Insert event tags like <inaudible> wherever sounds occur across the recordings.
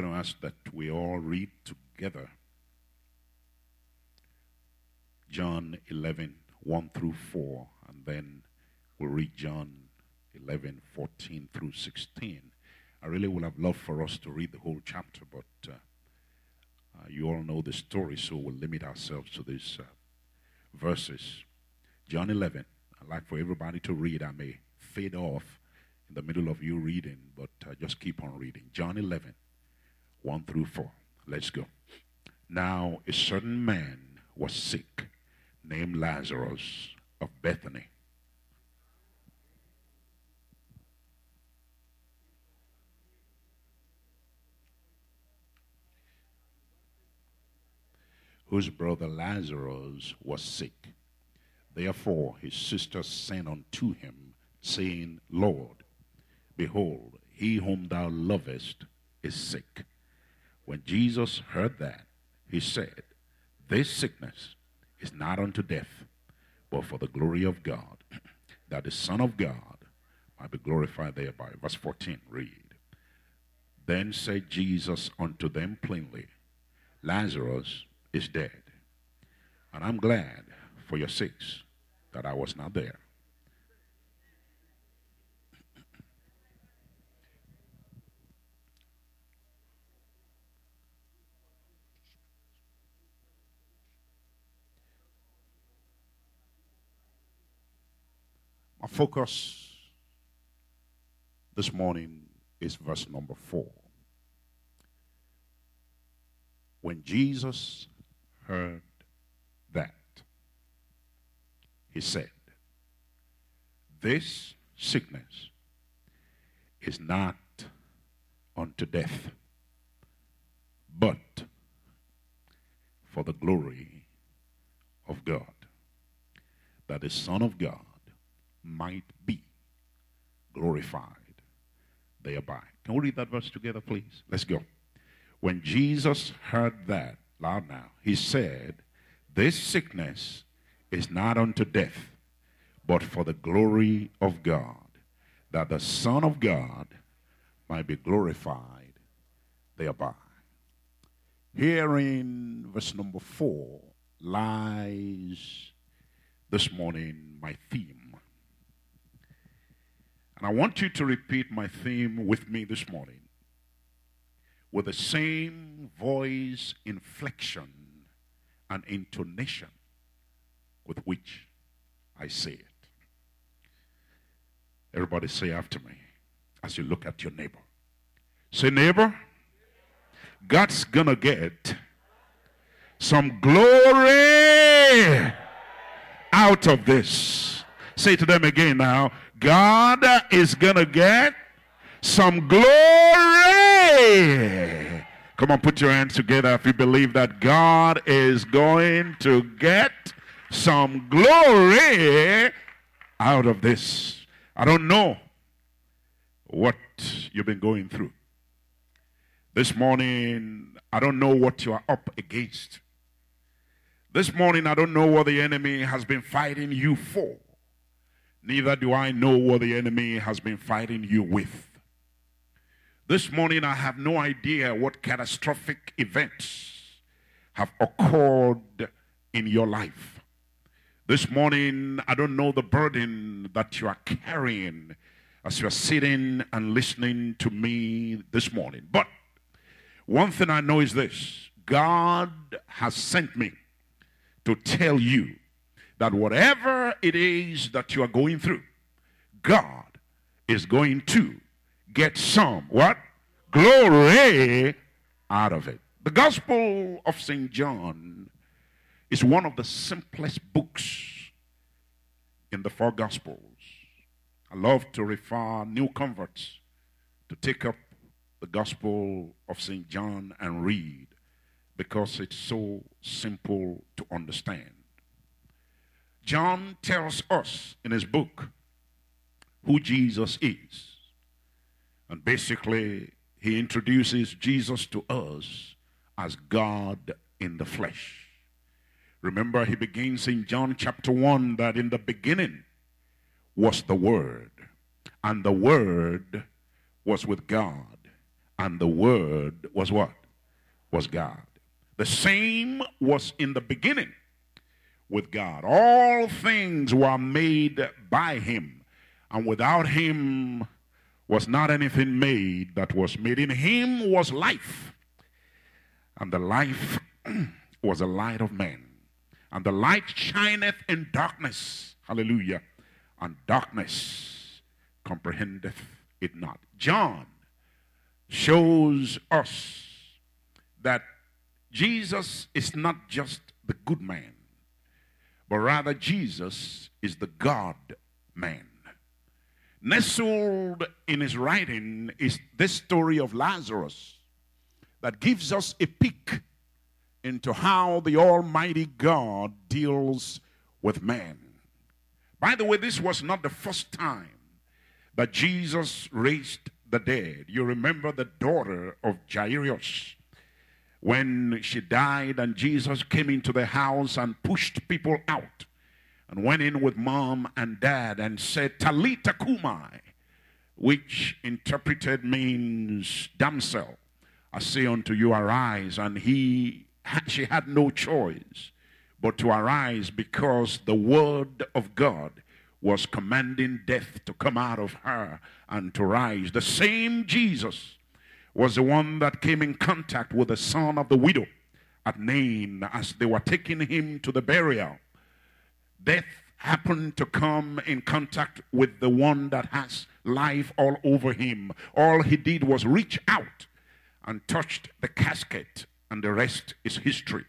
going to ask that we all read together John 11, 1 through 4, and then we'll read John 11, 14 through 16. I really would have loved for us to read the whole chapter, but uh, uh, you all know the story, so we'll limit ourselves to these uh, verses. John 11, I'd like for everybody to read. I may fade off in the middle of you reading, but just keep on reading. John 11, 1 through 4. Let's go. Now, a certain man was sick named Lazarus of Bethany. Whose brother Lazarus was sick. Therefore his sisters sent unto him, saying, Lord, behold, he whom thou lovest is sick. When Jesus heard that, he said, This sickness is not unto death, but for the glory of God, that the Son of God might be glorified thereby. Verse 14, read. Then said Jesus unto them plainly, Lazarus is dead. And I'm glad for your sakes that I was not there. My focus this morning is verse number four. When Jesus heard that, he said, This sickness is not unto death, but for the glory of God, that the Son of God might be glorified thereby. Can we read that verse together, please? Let's go. When Jesus heard that, loud now, he said, This sickness is not unto death, but for the glory of God, that the Son of God might be glorified thereby. Here in verse number four lies this morning my theme and I want you to repeat my theme with me this morning with the same voice inflection and intonation with which I say it. Everybody say after me as you look at your neighbor. Say, neighbor, God's gonna get some glory out of this. Say to them again now God is going to get some glory. Come on, put your hands together if you believe that God is going to get some glory out of this. I don't know what you've been going through. This morning, I don't know what you are up against. This morning, I don't know what the enemy has been fighting you for. Neither do I know what the enemy has been fighting you with. This morning, I have no idea what catastrophic events have occurred in your life. This morning, I don't know the burden that you are carrying as you are sitting and listening to me this morning. But one thing I know is this God has sent me to tell you that whatever it is that you are going through, God is going to get some what? Glory out of it. The Gospel of St. John is one of the simplest books in the four Gospels. I love to refer new converts to take up the Gospel of St. John and read because it's so simple to understand. John tells us in his book who Jesus is. And basically, he introduces Jesus to us as God in the flesh. Remember, he begins in John chapter 1 that in the beginning was the Word, and the Word was with God, And the Word was what? Was God. The same was in the beginning with God. All things were made by Him, and without Him was not anything made that was made. In Him was life, and the life <clears throat> was the light of men. And the light shineth in darkness. Hallelujah. And darkness comprehendeth it not. John shows us that Jesus is not just the good man, but rather Jesus is the God man. Nestled in his writing is this story of Lazarus that gives us a peek into how the Almighty God deals with man. By the way, this was not the first time that Jesus raised the dead. You remember the daughter of Jairus when she died and Jesus came into the house and pushed people out and went in with mom and dad and said, Talita Kumai, which interpreted means damsel. I say unto you, arise. And he she had no choice but to arise because the word of God was commanding death to come out of her and to rise. The same Jesus was the one that came in contact with the son of the widow at Nain as they were taking him to the burial. Death happened to come in contact with the one that has life all over him. All he did was reach out and touched the casket and the rest is history.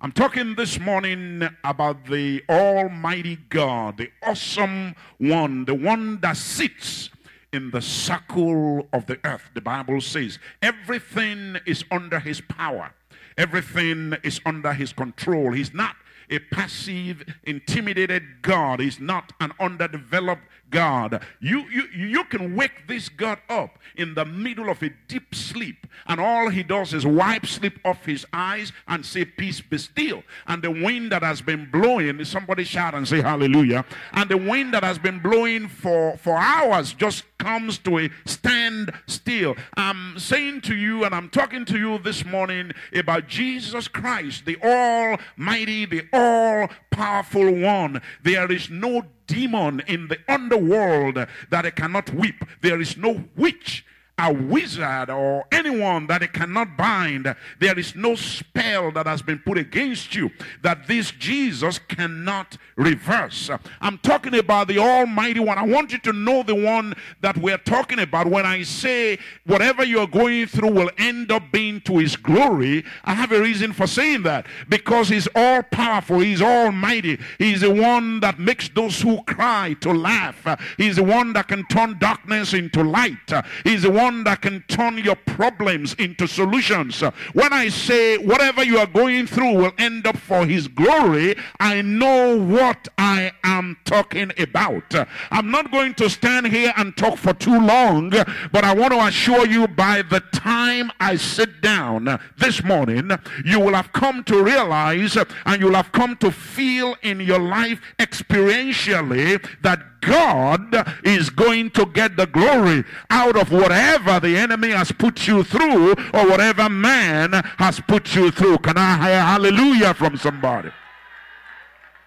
I'm talking this morning about the Almighty God, the awesome one, the one that sits in the circle of the earth. The Bible says everything is under his power, everything is under his control. He's not a passive, intimidated God. He's not an underdeveloped God. You, you, you can wake this God up in the middle of a deep sleep, and all he does is wipe sleep off his eyes and say, Peace be still. And the wind that has been blowing, somebody shout and say hallelujah. And the wind that has been blowing for, for hours just comes to a stand still. I'm saying to you, and I'm talking to you this morning about Jesus Christ, the Almighty, the all powerful one. There is no demon in the underworld that it cannot weep. There is no witch a wizard or anyone that it cannot bind. There is no spell that has been put against you that this Jesus cannot reverse. I'm talking about the Almighty One. I want you to know the one that we're talking about. When I say whatever you're going through will end up being to His glory, I have a reason for saying that because He's all powerful, He's almighty, He's the one that makes those who cry to laugh, He's the one that can turn darkness into light, He's the one one that can turn your problems into solutions. When I say whatever you are going through will end up for his glory, I know what I am talking about. I'm not going to stand here and talk for too long, but I want to assure you by the time I sit down this morning, you will have come to realize and you'll have come to feel in your life experientially that God is going to get the glory out of whatever the enemy has put you through or whatever man has put you through. Can I hear hallelujah from somebody?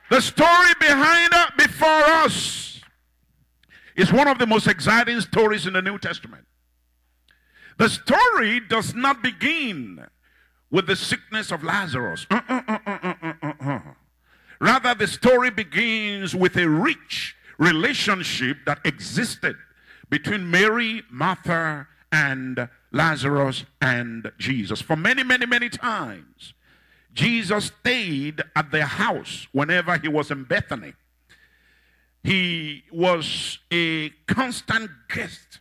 The story behind it before us is one of the most exciting stories in the New Testament. The story does not begin with the sickness of Lazarus. Uh, uh, uh, Rather, the story begins with a rich relationship that existed between Mary, Martha, and Lazarus and Jesus. For many, many, many times, Jesus stayed at their house whenever he was in Bethany. He was a constant guest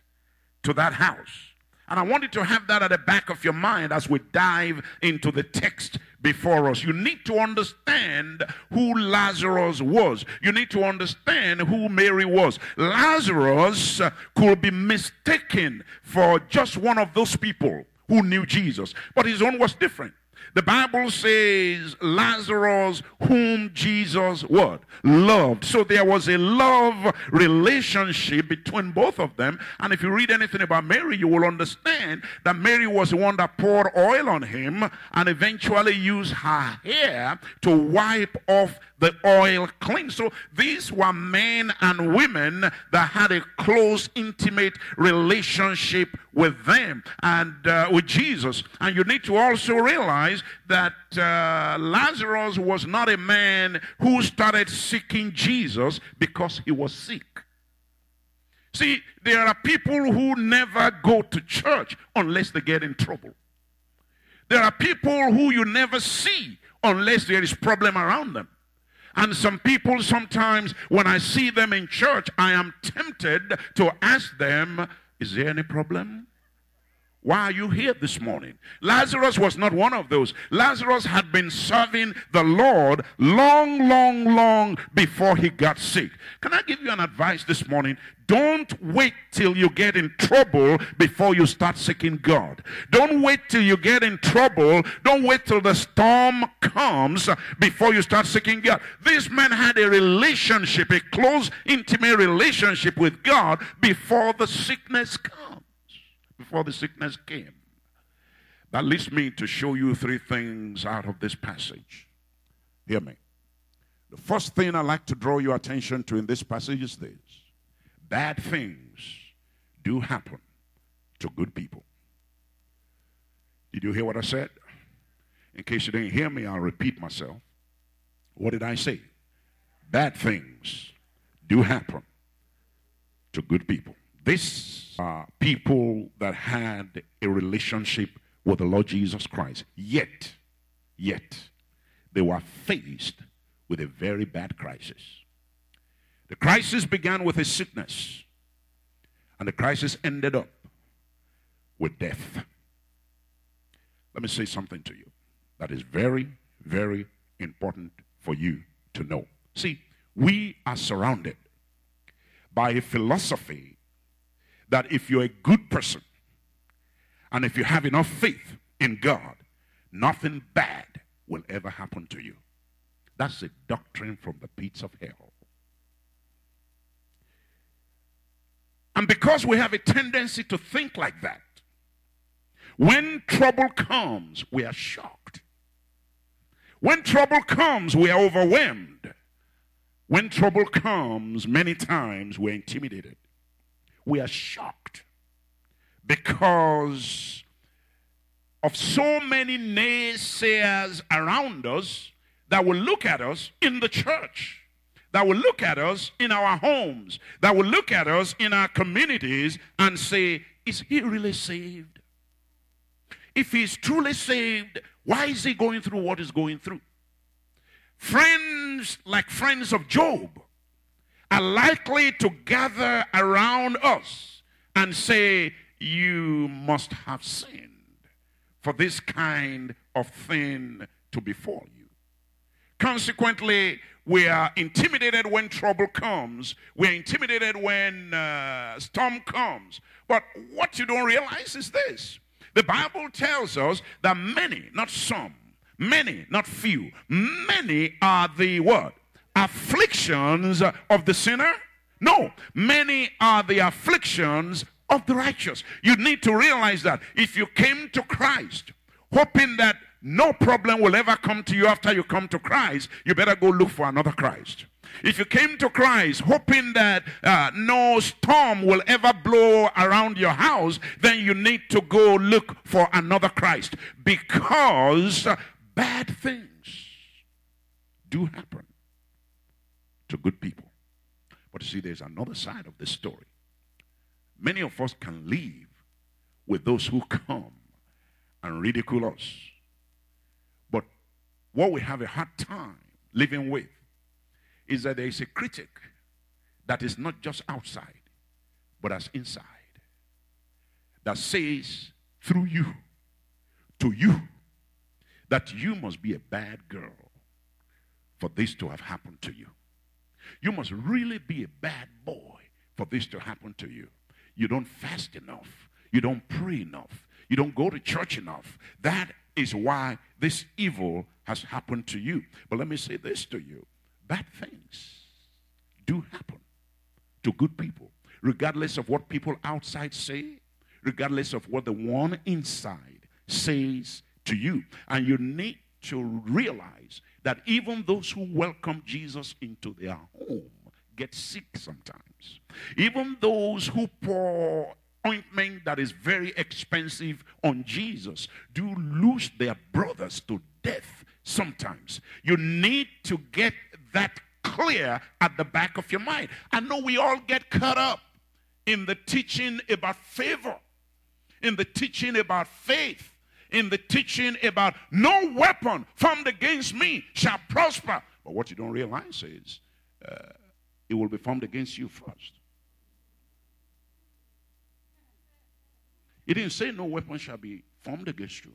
to that house. And I want you to have that at the back of your mind as we dive into the text before us. You need to understand who Lazarus was. You need to understand who Mary was. Lazarus uh, could be mistaken for just one of those people who knew Jesus, but his own was different. The Bible says Lazarus, whom Jesus what? Loved. So there was a love relationship between both of them. And if you read anything about Mary, you will understand that Mary was the one that poured oil on him and eventually used her hair to wipe off the oil clean. So these were men and women that had a close, intimate relationship with them and uh, with Jesus. And you need to also realize that uh, Lazarus was not a man who started seeking Jesus because he was sick. See, there are people who never go to church unless they get in trouble. There are people who you never see unless there is problem around them. And some people sometimes, when I see them in church, I am tempted to ask them, Is there any problem? Why are you here this morning? Lazarus was not one of those. Lazarus had been serving the Lord long, long, long before he got sick. Can I give you an advice this morning? Don't wait till you get in trouble before you start seeking God. Don't wait till you get in trouble. Don't wait till the storm comes before you start seeking God. This man had a relationship, a close, intimate relationship with God before the sickness comes, before the sickness came. That leads me to show you three things out of this passage. Hear me. The first thing I'd like to draw your attention to in this passage is this bad things do happen to good people. Did you hear what I said? In case you didn't hear me, I'll repeat myself. What did I say? Bad things do happen to good people. These are people that had a relationship with the Lord Jesus Christ. Yet, yet, they were faced with a very bad crisis. The crisis began with a sickness, and the crisis ended up with death. Let me say something to you that is very, very important for you to know. See, we are surrounded by a philosophy that if you're a good person and if you have enough faith in God, nothing bad will ever happen to you. That's a doctrine from the pits of hell. And because we have a tendency to think like that, when trouble comes, we are shocked. When trouble comes, we are overwhelmed. When trouble comes, many times we're intimidated. We are shocked because of so many naysayers around us that will look at us in the church that will look at us in our homes, that will look at us in our communities and say, Is he really saved? If he's truly saved, why is he going through what he's going through? Friends like friends of Job are likely to gather around us and say, You must have sinned for this kind of thing to befall you. Consequently, we are intimidated when trouble comes. We are intimidated when uh, storm comes. But what you don't realize is this. The Bible tells us that many, not some, many, not few, many are the what? Afflictions of the sinner? No, many are the afflictions of the righteous. You need to realize that if you came to Christ hoping that no problem will ever come to you after you come to Christ. You better go look for another Christ. If you came to Christ hoping that uh, no storm will ever blow around your house, then you need to go look for another Christ because bad things do happen to good people. But you see, there's another side of this story. Many of us can live with those who come and ridicule us But what we have a hard time living with is that there is a critic that is not just outside, but as inside, that says through you, to you, that you must be a bad girl for this to have happened to you. You must really be a bad boy for this to happen to you. You don't fast enough. You don't pray enough. You don't go to church enough. That is why this evil has happened to you. But let me say this to you bad things do happen to good people, regardless of what people outside say, regardless of what the one inside says to you. And you need to realize that even those who welcome Jesus into their home get sick sometimes. Even those who pour ointment that is very expensive on Jesus do lose their brothers to death sometimes. You need to get that clear at the back of your mind. I know we all get caught up in the teaching about favor, in the teaching about faith, in the teaching about no weapon formed against me shall prosper. But what you don't realize is uh, it will be formed against you first. He didn't say no weapon shall be formed against you,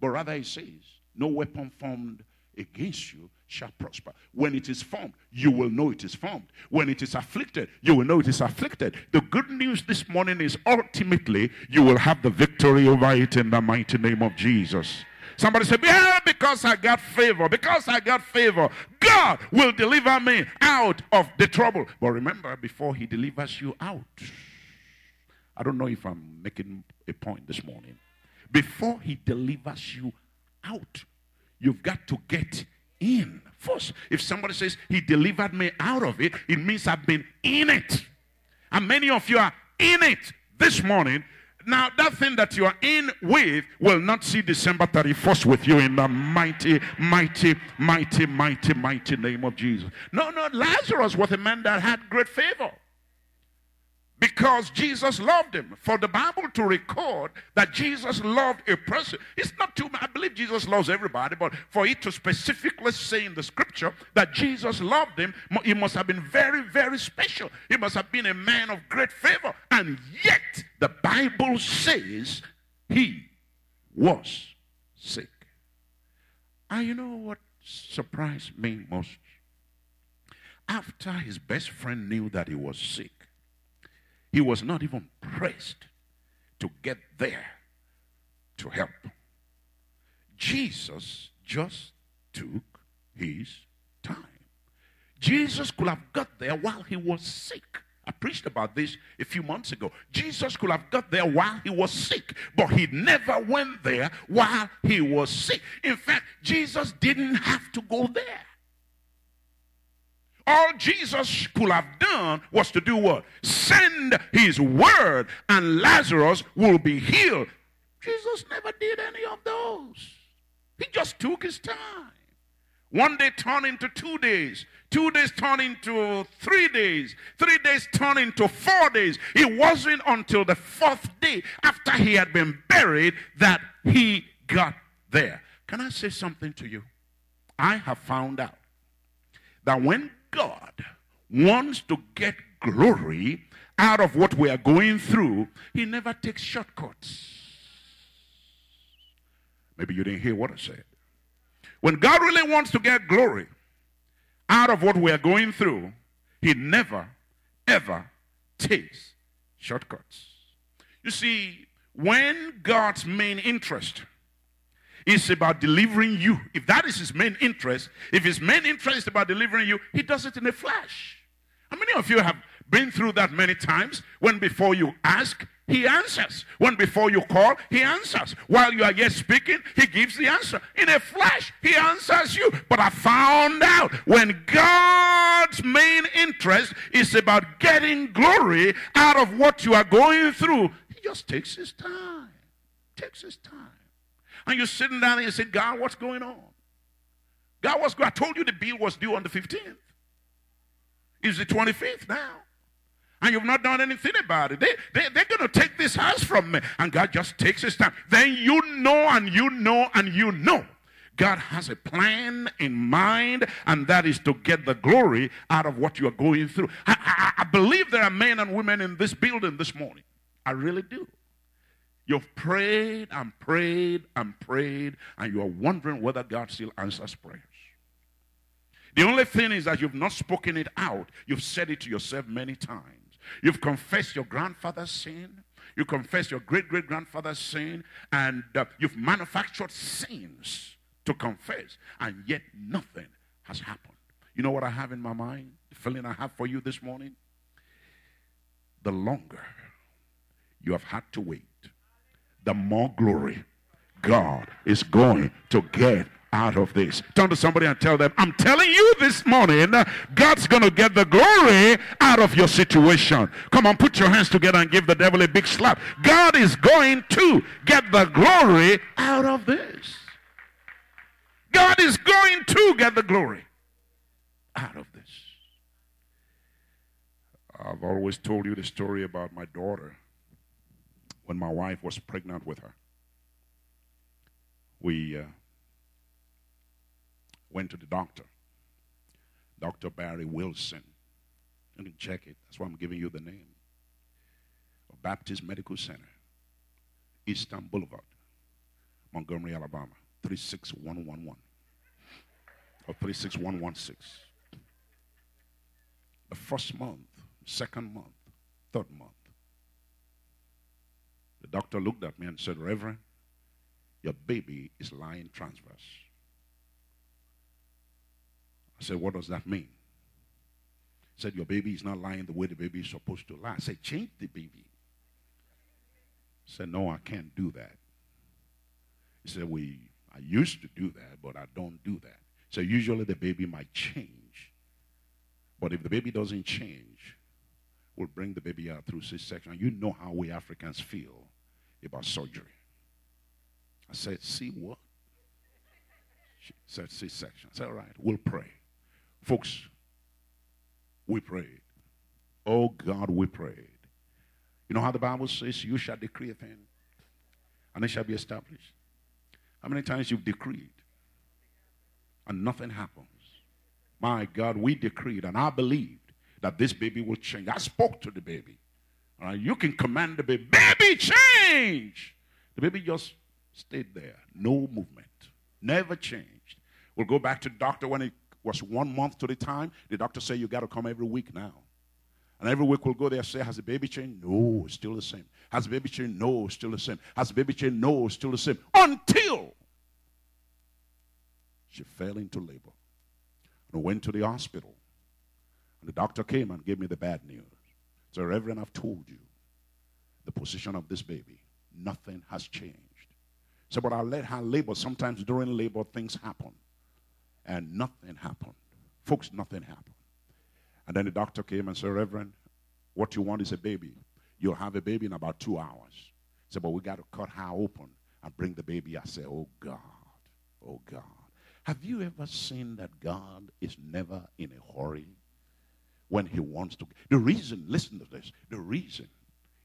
but rather he says no weapon formed against you shall prosper. When it is formed, you will know it is formed. When it is afflicted, you will know it is afflicted. The good news this morning is ultimately you will have the victory over it in the mighty name of Jesus. Somebody said, Yeah, because I got favor, because I got favor, God will deliver me out of the trouble. But remember, before He delivers you out, I don't know if I'm making a point this morning. Before He delivers you out, you've got to get in first. If somebody says, He delivered me out of it, it means I've been in it. And many of you are in it this morning. Now, that thing that you are in with will not see December 31st with you in the mighty, mighty, mighty, mighty, mighty name of Jesus. No, no, Lazarus was a man that had great favor because Jesus loved him. For the Bible to record that Jesus loved a person, it's not too I believe Jesus loves everybody, but for it to specifically say in the scripture that Jesus loved him, he must have been very, very special. He must have been a man of great favor. And yet, the Bible says he was sick. And you know what surprised me most? After his best friend knew that he was sick, he was not even pressed to get there to help. Jesus just took his time. Jesus could have got there while he was sick. I preached about this a few months ago. Jesus could have got there while he was sick, but he never went there while he was sick. In fact, Jesus didn't have to go there. All Jesus could have done was to do what? Send his word and Lazarus will be healed. Jesus never did any of those. He just took his time. One day turned into two days. Two days turned into three days. Three days turned into four days. It wasn't until the fourth day after he had been buried that he got there. Can I say something to you? I have found out that when God wants to get glory out of what we are going through, He never takes shortcuts. Maybe you didn't hear what I said. When God really wants to get glory out of what we are going through, He never, ever takes shortcuts. You see, when God's main interest is about delivering you. If that is his main interest, if his main interest is about delivering you, he does it in a flash. How many of you have been through that many times when before you ask, he answers. When before you call, he answers. While you are yet speaking, he gives the answer. In a flash, he answers you. But I found out when God's main interest is about getting glory out of what you are going through, he just takes his time. Takes his time. And you're sitting down and you say, God, what's going on? God, what's going I told you the bill was due on the 15th. It's the 25th now. And you've not done anything about it. They, they, they're going to take this house from me. And God just takes his time. Then you know and you know and you know. God has a plan in mind, and that is to get the glory out of what you're going through. I, I, I believe there are men and women in this building this morning. I really do. You've prayed and prayed and prayed, and you are wondering whether God still answers prayers. The only thing is that you've not spoken it out. You've said it to yourself many times. You've confessed your grandfather's sin. You confess your great great grandfather's sin, and uh, you've manufactured sins to confess, and yet nothing has happened. You know what I have in my mind? The feeling I have for you this morning? The longer you have had to wait, the more glory God is going to get out of this. Turn to somebody and tell them, I'm telling you this morning, God's going to get the glory out of your situation. Come on, put your hands together and give the devil a big slap. God is going to get the glory out of this. God is going to get the glory out of this. I've always told you the story about my daughter when my wife was pregnant with her. We uh, went to the doctor, Dr. Barry Wilson. You can check it. That's why I'm giving you the name. Baptist Medical Center, Eastern Boulevard, Montgomery, Alabama, 36111 or 36116. The first month, second month, third month. The doctor looked at me and said, Reverend, your baby is lying transverse. I said, What does that mean? He said, Your baby is not lying the way the baby is supposed to lie. I said, Change the baby. He said, No, I can't do that. He said, We I used to do that, but I don't do that. So usually the baby might change. But if the baby doesn't change, we'll bring the baby out through C-section. You know how we Africans feel about surgery. I said, see what? She said C-section. I said, all right, we'll pray. Folks, we prayed. Oh God, we prayed. You know how the Bible says you shall decree a thing and it shall be established. How many times you've decreed and nothing happens? My God, we decreed and I believed that this baby will change. I spoke to the baby. Right, you can command the baby, baby, change. The baby just stayed there, no movement, never changed. We'll go back to the doctor when it was one month to the time, the doctor said, You got to come every week now. And every week we'll go there and say, Has the baby changed? No, it's still the same. Has the baby changed? No, it's still the same. Has the baby changed? No, it's still the same. Until she fell into labor and went to the hospital. And the doctor came and gave me the bad news. So, Reverend, I've told you the position of this baby. Nothing has changed. So, but I let her labor. Sometimes during labor, things happen and nothing happened. Folks, nothing happened. And then the doctor came and said, Reverend, what you want is a baby. You'll have a baby in about two hours. He said, but we got to cut her open and bring the baby. I said, oh God, oh God. Have you ever seen that God is never in a hurry when he wants to? The reason, listen to this, the reason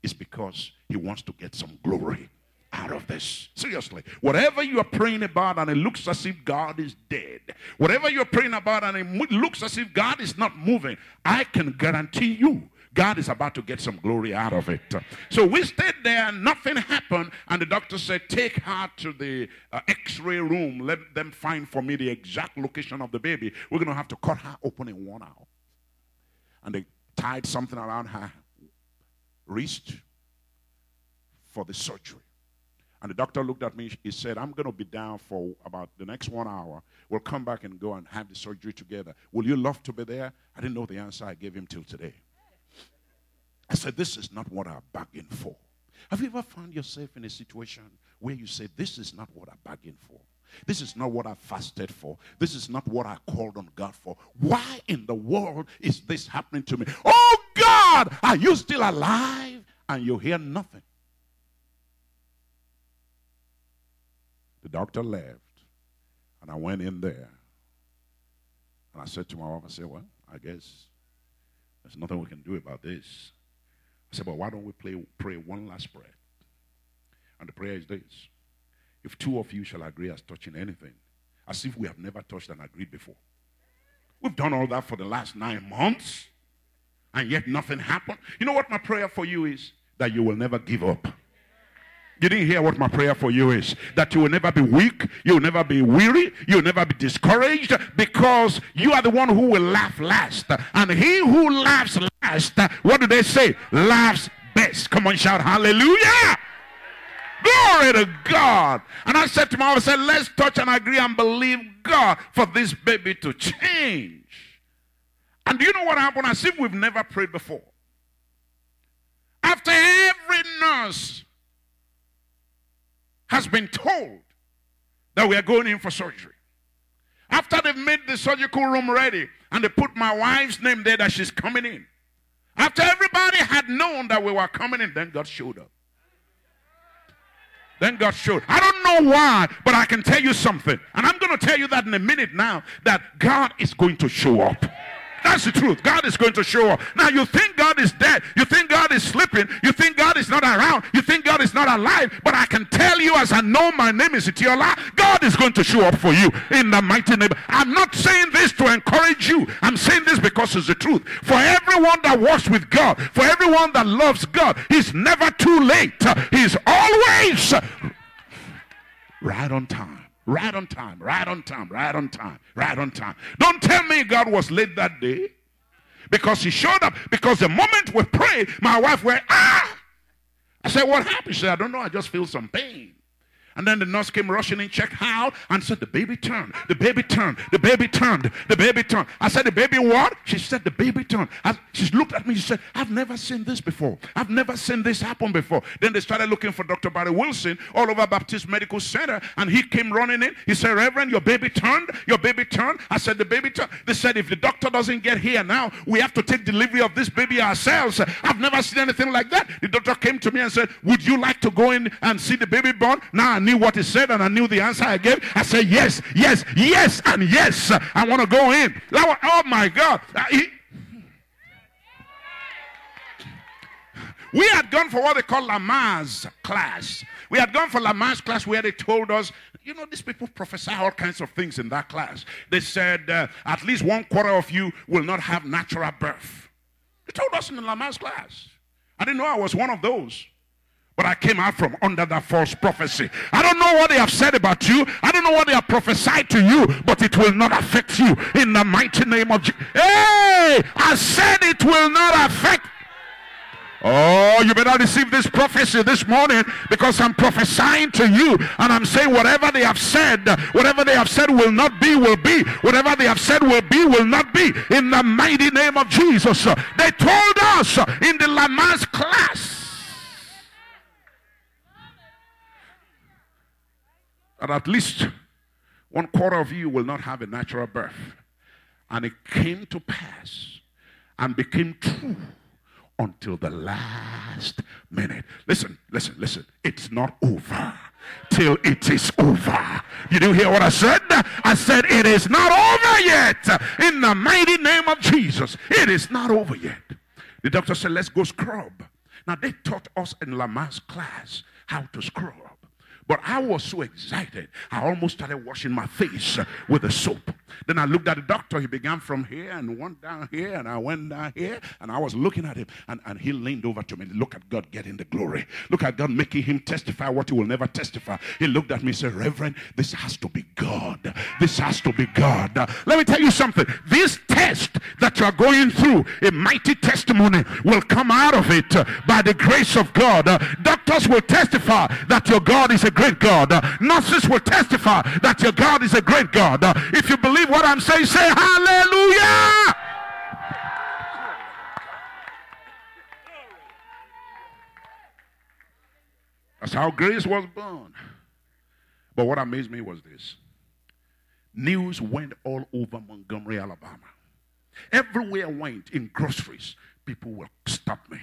is because he wants to get some glory out of this. Seriously. Whatever you are praying about and it looks as if God is dead, whatever you're praying about and it looks as if God is not moving, I can guarantee you God is about to get some glory out of it. So we stayed there, and nothing happened, and the doctor said, Take her to the uh, x ray room, let them find for me the exact location of the baby. We're going to have to cut her open in one hour. And they tied something around her wrist for the surgery. And the doctor looked at me. He said, I'm going to be down for about the next one hour. We'll come back and go and have the surgery together. Will you love to be there? I didn't know the answer I gave him till today. I said, This is not what I bargained for. Have you ever found yourself in a situation where you say, This is not what I bargained for? This is not what I fasted for. This is not what I called on God for. Why in the world is this happening to me? Oh God, are you still alive? And you hear nothing. The doctor left, and I went in there. And I said to my wife, I said, Well, I guess there's nothing we can do about this. I said, But why don't we play, pray one last prayer? And the prayer is this If two of you shall agree as touching anything, as if we have never touched and agreed before. We've done all that for the last nine months, and yet nothing happened. You know what my prayer for you is? That you will never give up. You didn't hear what my prayer for you is. That you will never be weak. You will never be weary. You will never be discouraged because you are the one who will laugh last. And he who laughs last, what do they say? Laughs best. Come on, shout hallelujah. Glory to God. And I said to my wife, I said, let's touch and agree and believe God for this baby to change. And do you know what happened? As if we've never prayed before. After every nurse has been told that we are going in for surgery. After they've made the surgical room ready and they put my wife's name there that she's coming in. After everybody had known that we were coming in, then God showed up. Then God showed. I don't know why, but I can tell you something. And I'm going to tell you that in a minute now that God is going to show up. That's the truth. God is going to show up. Now, you think God is dead. You think God is sleeping. You think God is not around. You think God is not alive. But I can tell you, as I know my name is Itiola, God is going to show up for you in the mighty name. I'm not saying this to encourage you. I'm saying this because it's the truth. For everyone that walks with God, for everyone that loves God, He's never too late. He's always right on time. Right on time, right on time, right on time, right on time. Don't tell me God was late that day because he showed up. Because the moment we prayed, my wife went, ah! I said, what happened? She said, I don't know. I just feel some pain. And then the nurse came rushing in, checked how, and said, The baby turned. The baby turned. The baby turned. The baby turned. I said, The baby what? She said, The baby turned. I, she looked at me. She said, I've never seen this before. I've never seen this happen before. Then they started looking for Dr. Barry Wilson all over Baptist Medical Center, and he came running in. He said, Reverend, your baby turned. Your baby turned. I said, The baby turned. They said, If the doctor doesn't get here now, we have to take delivery of this baby ourselves. I've never seen anything like that. The doctor came to me and said, Would you like to go in and see the baby born? Now, knew what he said and I knew the answer I gave. I said, yes, yes, yes, and yes. I want to go in. Oh my God. Uh, we had gone for what they call Lamaze class. We had gone for Lamaze class where they told us, you know, these people prophesy all kinds of things in that class. They said, uh, at least one quarter of you will not have natural birth. They told us in the Lamaze class. I didn't know I was one of those. But I came out from under that false prophecy. I don't know what they have said about you. I don't know what they have prophesied to you, but it will not affect you in the mighty name of Jesus. Hey, I said it will not affect Oh, you better receive this prophecy this morning because I'm prophesying to you and I'm saying whatever they have said, whatever they have said will not be, will be. Whatever they have said will be, will not be. In the mighty name of Jesus. They told us in the Lamaze class that at least one quarter of you will not have a natural birth. And it came to pass and became true until the last minute. Listen, listen, listen. It's not over till it is over. You do hear what I said? I said it is not over yet. In the mighty name of Jesus, it is not over yet. The doctor said, let's go scrub. Now they taught us in Lamaze class how to scrub. But I was so excited, I almost started washing my face with the soap. Then I looked at the doctor. He began from here and went down here, and I went down here, and I was looking at him, and, and he leaned over to me. Look at God getting the glory. Look at God making him testify what he will never testify. He looked at me and said, Reverend, this has to be God. This has to be God. Uh, let me tell you something. This test that you are going through, a mighty testimony will come out of it by the grace of God. Doctors will testify that your God is a great God. Nurses will testify that your God is a great God. If you believe what I'm saying, say hallelujah. That's how grace was born. But what amazed me was this news went all over Montgomery, Alabama. Everywhere I went in groceries, people will stop me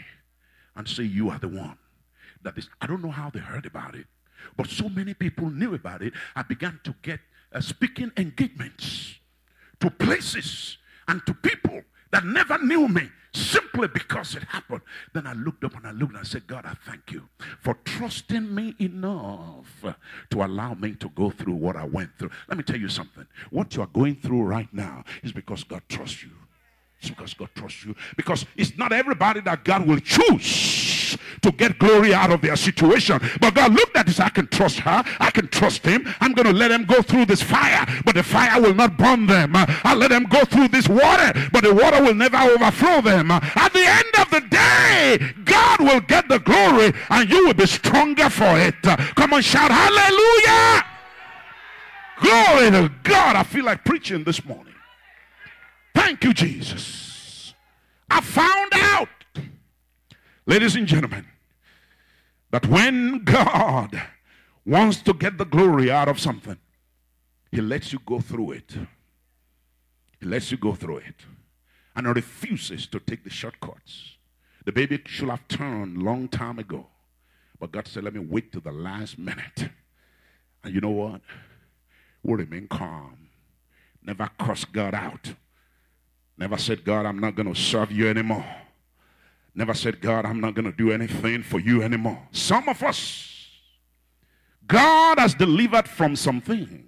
and say, You are the one. That is, I don't know how they heard about it. But so many people knew about it. I began to get uh, speaking engagements to places and to people that never knew me simply because it happened. Then I looked up and I looked and I said, God, I thank you for trusting me enough to allow me to go through what I went through. Let me tell you something. What you are going through right now is because God trusts you. It's because God trusts you. Because it's not everybody that God will choose to get glory out of their situation. But God looked at this. I can trust her. I can trust him. I'm going to let them go through this fire, but the fire will not burn them. I'll let them go through this water, but the water will never overflow them. At the end of the day, God will get the glory and you will be stronger for it. Come on, shout hallelujah. Glory to God. I feel like preaching this morning. Thank you, Jesus. I found out, ladies and gentlemen, that when God wants to get the glory out of something, He lets you go through it. He lets you go through it and he refuses to take the shortcuts. The baby should have turned long time ago. But God said, let me wait till the last minute. And you know what? We'll remain calm. Never cuss God out. Never said, God, I'm not going to serve you anymore. Never said, God, I'm not going to do anything for you anymore. Some of us, God has delivered from some things.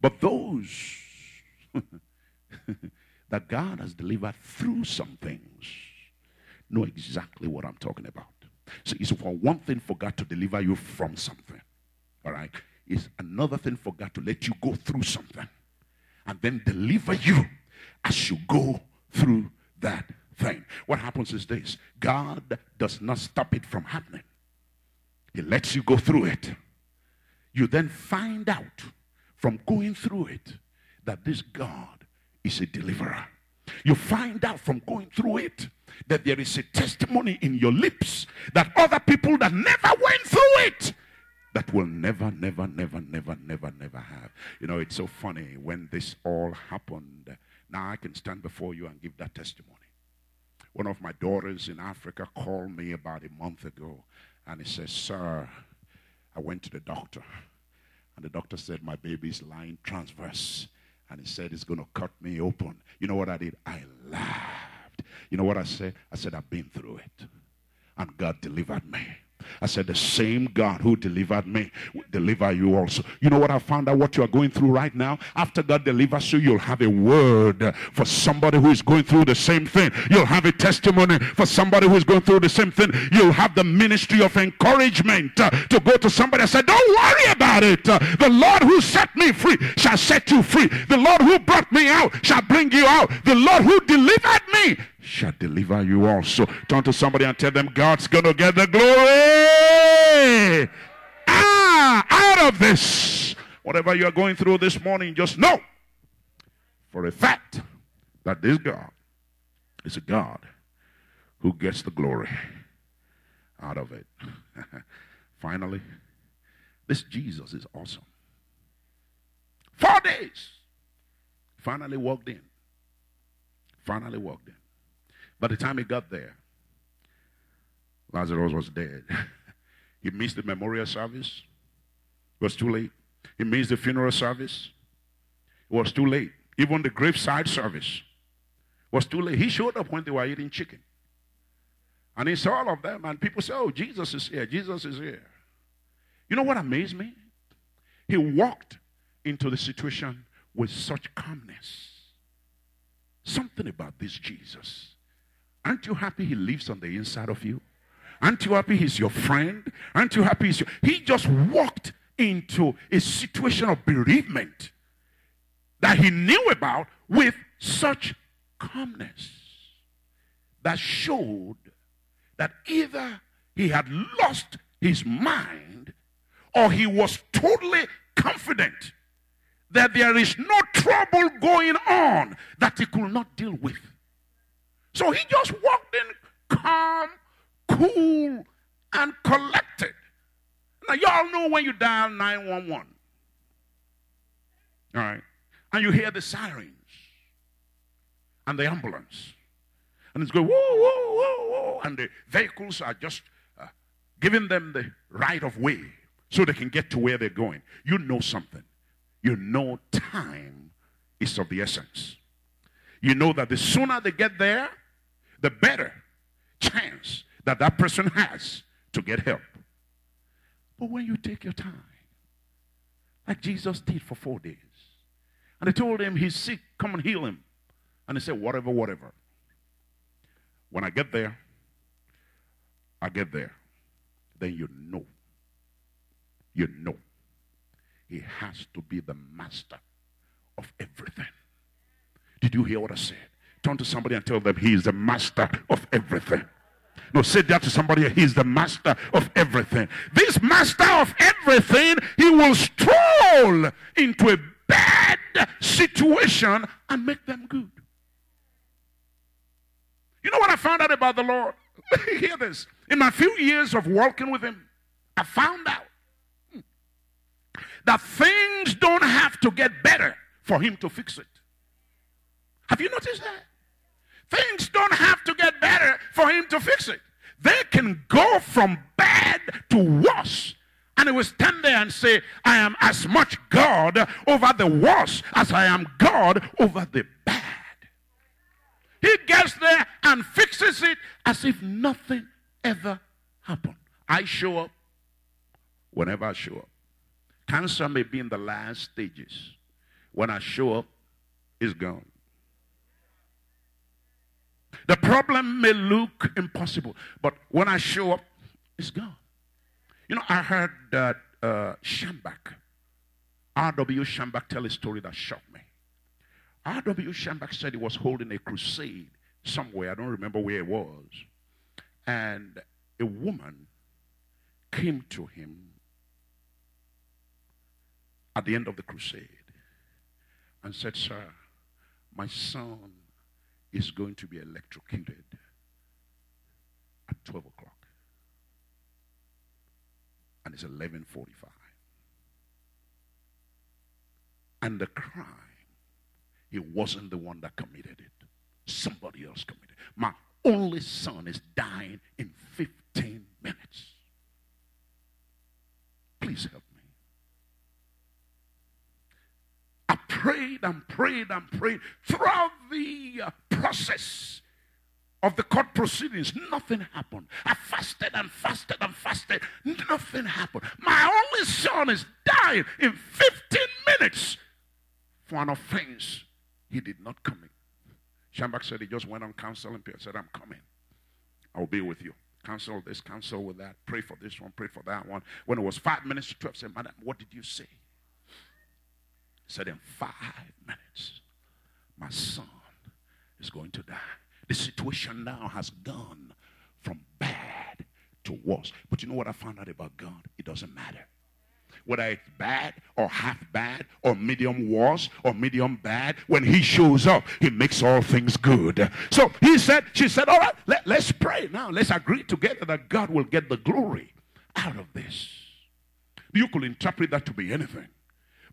But those <laughs> that God has delivered through some things know exactly what I'm talking about. So it's for one thing for God to deliver you from something. All right? It's another thing for God to let you go through something and then deliver you as you go through that thing. What happens is this God does not stop it from happening, He lets you go through it. You then find out from going through it that this God is a deliverer. You find out from going through it that there is a testimony in your lips that other people that never went through it that will never, never, never, never, never, never have. You know, it's so funny when this all happened. Now I can stand before you and give that testimony. One of my daughters in Africa called me about a month ago and he says, Sir, I went to the doctor. And the doctor said, My baby's lying transverse. And he said, It's going to cut me open. You know what I did? I laughed. You know what I said? I said, I've been through it. And God delivered me. I said, the same God who delivered me will deliver you also. You know what I found out what you are going through right now? After God delivers you, you'll have a word for somebody who is going through the same thing. You'll have a testimony for somebody who is going through the same thing. You'll have the ministry of encouragement to go to somebody and say, Don't worry about it. The Lord who set me free shall set you free. The Lord who brought me out shall bring you out. The Lord who delivered me shall deliver you also. Turn to somebody and tell them God's going to get the glory. Ah, out of this. Whatever you're going through this morning, just know for a fact that this God is a God who gets the glory out of it. <laughs> Finally, this Jesus is awesome. Four days. Finally walked in. Finally walked in. By the time he got there, Lazarus was dead. <laughs> he missed the memorial service. It was too late. He missed the funeral service. It was too late. Even the graveside service was too late. He showed up when they were eating chicken. And he saw all of them, and people say, Oh, Jesus is here. Jesus is here. You know what amazed me? He walked into the situation with such calmness. Something about this Jesus. Aren't you happy he lives on the inside of you? Aren't you happy he's your friend? Aren't you happy your... He just walked into a situation of bereavement that he knew about with such calmness that showed that either he had lost his mind or he was totally confident that there is no trouble going on that he could not deal with. So he just walked in calm, cool, and collected. Now, y'all know when you dial 911. All right. And you hear the sirens and the ambulance. And it's going, whoa, whoa, whoa, whoa. And the vehicles are just uh, giving them the right of way so they can get to where they're going. You know something. You know time is of the essence. You know that the sooner they get there, the better chance that that person has to get help. But when you take your time, like Jesus did for four days, and they told him he's sick, come and heal him. And he said, whatever, whatever. When I get there, I get there. Then you know. You know. He has to be the master of everything. Did you hear what I said? Turn to somebody and tell them he is the master of everything. No, say that to somebody. He's the master of everything. This master of everything, he will stroll into a bad situation and make them good. You know what I found out about the Lord? <laughs> Hear this. In my few years of walking with him, I found out that things don't have to get better for him to fix it. Have you noticed that? Things don't have to get better for him to fix it. They can go from bad to worse. And he will stand there and say, I am as much God over the worse as I am God over the bad. He gets there and fixes it as if nothing ever happened. I show up whenever I show up. Cancer may be in the last stages. When I show up, it's gone. The problem may look impossible, but when I show up, it's gone. You know, I heard that uh, Schambach, R.W. Schambach, tell a story that shocked me. R.W. Schambach said he was holding a crusade somewhere, I don't remember where it was, and a woman came to him at the end of the crusade and said, Sir, my son is going to be electrocuted at 12 o'clock. And it's 11.45. And the crime, he wasn't the one that committed it. Somebody else committed it. My only son is dying in 15 minutes. Please help me. I prayed and prayed and prayed throughout the uh, process of the court proceedings. Nothing happened. I fasted and fasted and fasted. Nothing happened. My only son is dying in 15 minutes for an offense he did not commit. Schambach said he just went on counsel and said, I'm coming. I'll be with you. Counsel this, counsel with that. Pray for this one, pray for that one. When it was five minutes to 12, said, Madam, what did you say? Said, In five minutes, my son is going to die. The situation now has gone from bad to worse. But you know what I found out about God? It doesn't matter. Whether it's bad or half bad or medium worse or medium bad, when he shows up, he makes all things good. So he said, she said, all right, let, let's pray now. Let's agree together that God will get the glory out of this. You could interpret that to be anything.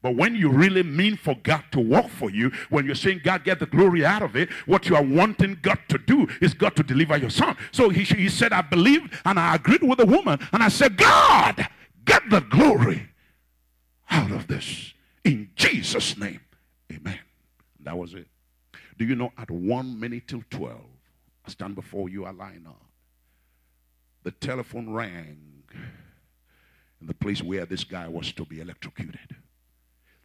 But when you really mean for God to work for you, when you're saying God get the glory out of it, what you are wanting God to do is God to deliver your son. So he, he said, I believed and I agreed with the woman. And I said, God, get the glory out of this. In Jesus' name. Amen. That was it. Do you know at one minute till 12, I stand before you, I line up. The telephone rang in the place where this guy was to be electrocuted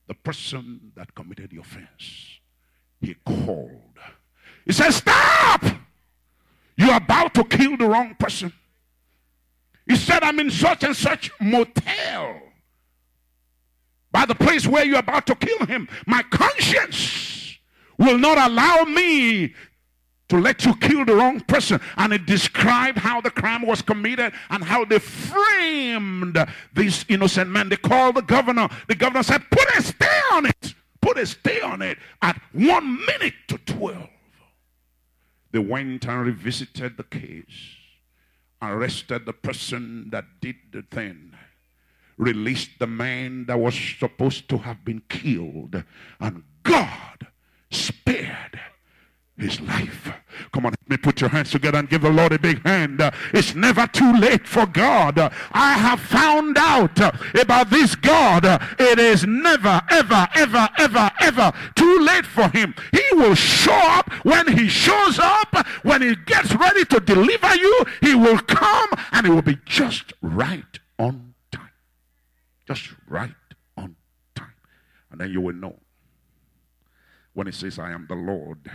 the person that committed the offense. He called. He said, Stop! You're about to kill the wrong person. He said, I'm in such and such motel by the place where you're about to kill him. My conscience will not allow me to let you kill the wrong person. And it described how the crime was committed and how they framed this innocent man. They called the governor. The governor said, Put a stay on it. Put a stay on it at one minute to 12. They went and revisited the case, arrested the person that did the thing, released the man that was supposed to have been killed, and God spared his life. Come on, let me put your hands together and give the Lord a big hand. It's never too late for God. I have found out about this God. it is never, ever, ever, ever, ever too late for him. He will show up when he shows up. When he gets ready to deliver you, he will come and it will be just right on time. Just right on time. And then you will know when he says, I am the Lord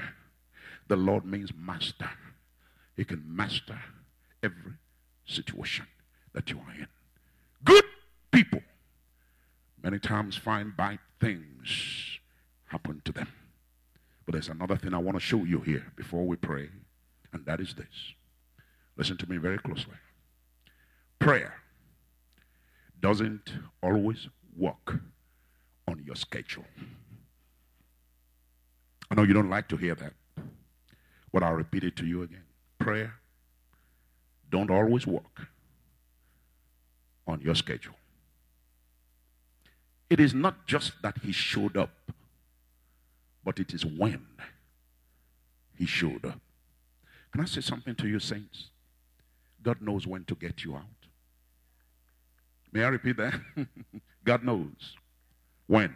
the Lord means master. He can master every situation that you are in. Good people many times find bad things happen to them. But there's another thing I want to show you here before we pray, and that is this. Listen to me very closely. Prayer doesn't always work on your schedule. I know you don't like to hear that, but I'll repeat it to you again. Prayer don't always work on your schedule. It is not just that he showed up, but it is when he showed up. Can I say something to you, saints? God knows when to get you out. May I repeat that? <laughs> God knows when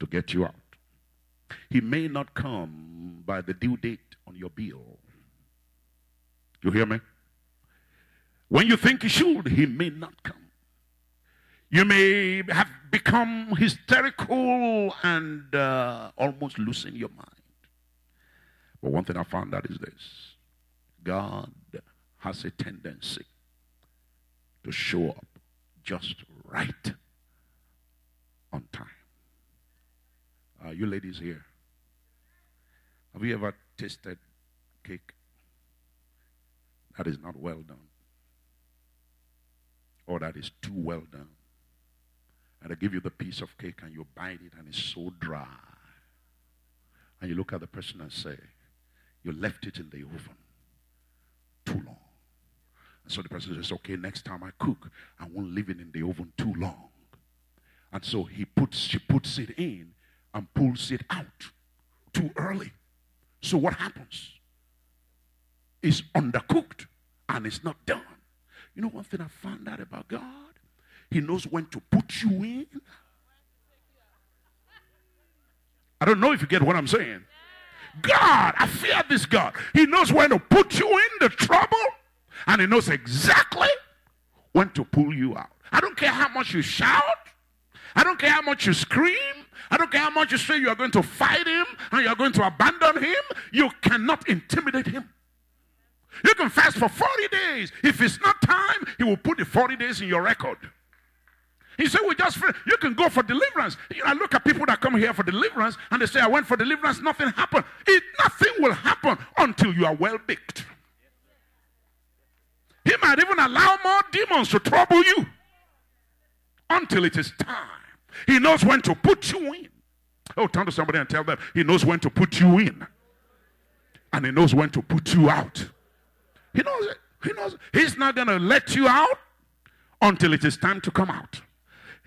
to get you out. He may not come by the due date on your bill. You hear me? When you think he should, he may not come. You may have become hysterical and uh, almost losing your mind. But one thing I found out is this God has a tendency to show up just right on time. Uh, you ladies here, have you ever tasted cake that is not well done? Or that is too well done? And they give you the piece of cake and you bite it and it's so dry. And you look at the person and say, You left it in the oven too long. And so the person says, Okay, next time I cook, I won't leave it in the oven too long. And so he puts, she puts it in and pulls it out too early. So what happens? It's undercooked and it's not done. You know one thing I found out about God? He knows when to put you in. I don't know if you get what I'm saying. God, I fear this God. He knows when to put you in the trouble and he knows exactly when to pull you out. I don't care how much you shout. I don't care how much you scream. I don't care how much you say you are going to fight him and you are going to abandon him. You cannot intimidate him. You can fast for 40 days. If it's not time, he will put the 40 days in your record. He said, We just, you can go for deliverance. You know, I look at people that come here for deliverance and they say, I went for deliverance, nothing happened. It, nothing will happen until you are well baked. He might even allow more demons to trouble you until it is time. He knows when to put you in. Oh, turn to somebody and tell them he knows when to put you in. And he knows when to put you out. He knows it. He knows. He's not going to let you out until it is time to come out.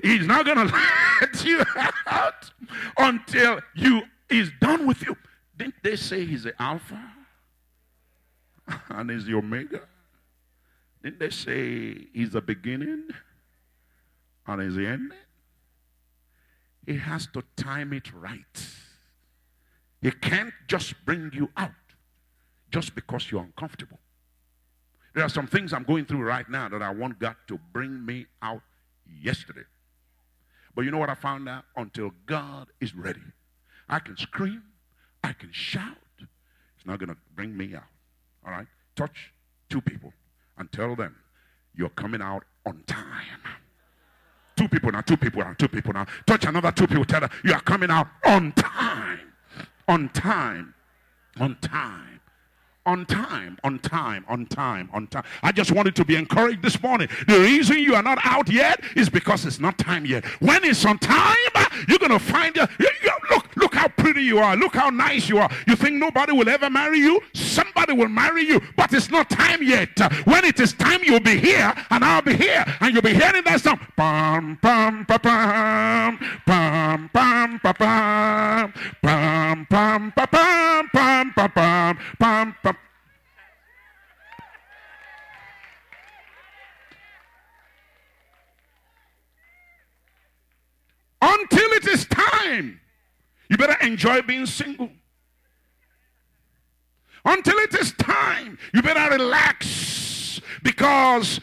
He's not going <laughs> to let you out until you is done with you. Didn't they say he's the Alpha and he's the Omega? Didn't they say he's the beginning and he's the end? He has to time it right. He can't just bring you out just because you're uncomfortable. There are some things I'm going through right now that I want God to bring me out yesterday. But you know what I found out? Until God is ready, I can scream, I can shout. It's not going to bring me out. All right? Touch two people and tell them you're coming out on time. Two people now, two people now, two people now. Touch another two people. Tell them you are coming out on time. On time. On time on time, on time, on time, on time. I just wanted to be encouraged this morning. The reason you are not out yet is because it's not time yet. When it's on time, you're going to find you, you, look, look how pretty you are. Look how nice you are. You think nobody will ever marry you? Somebody will marry you, but it's not time yet. Uh, when it is time, you'll be here and I'll be here and you'll be hearing that song. Pam, pam, pam, pam, pam, pam, pam, pam, pam, pam, pam, pam, pam, pam, pam. Until it is time. You better enjoy being single. Until it is time, you better relax. Because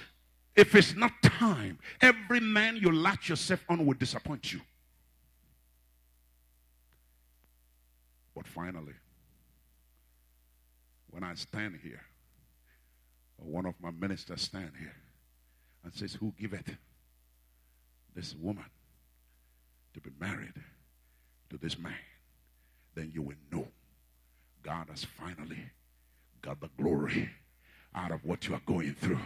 if it's not time, every man you latch yourself on will disappoint you. But finally, when I stand here, one of my ministers stand here and says, Who giveth this woman to be married to this man? Then you will know God has finally got the glory out of what you are going through.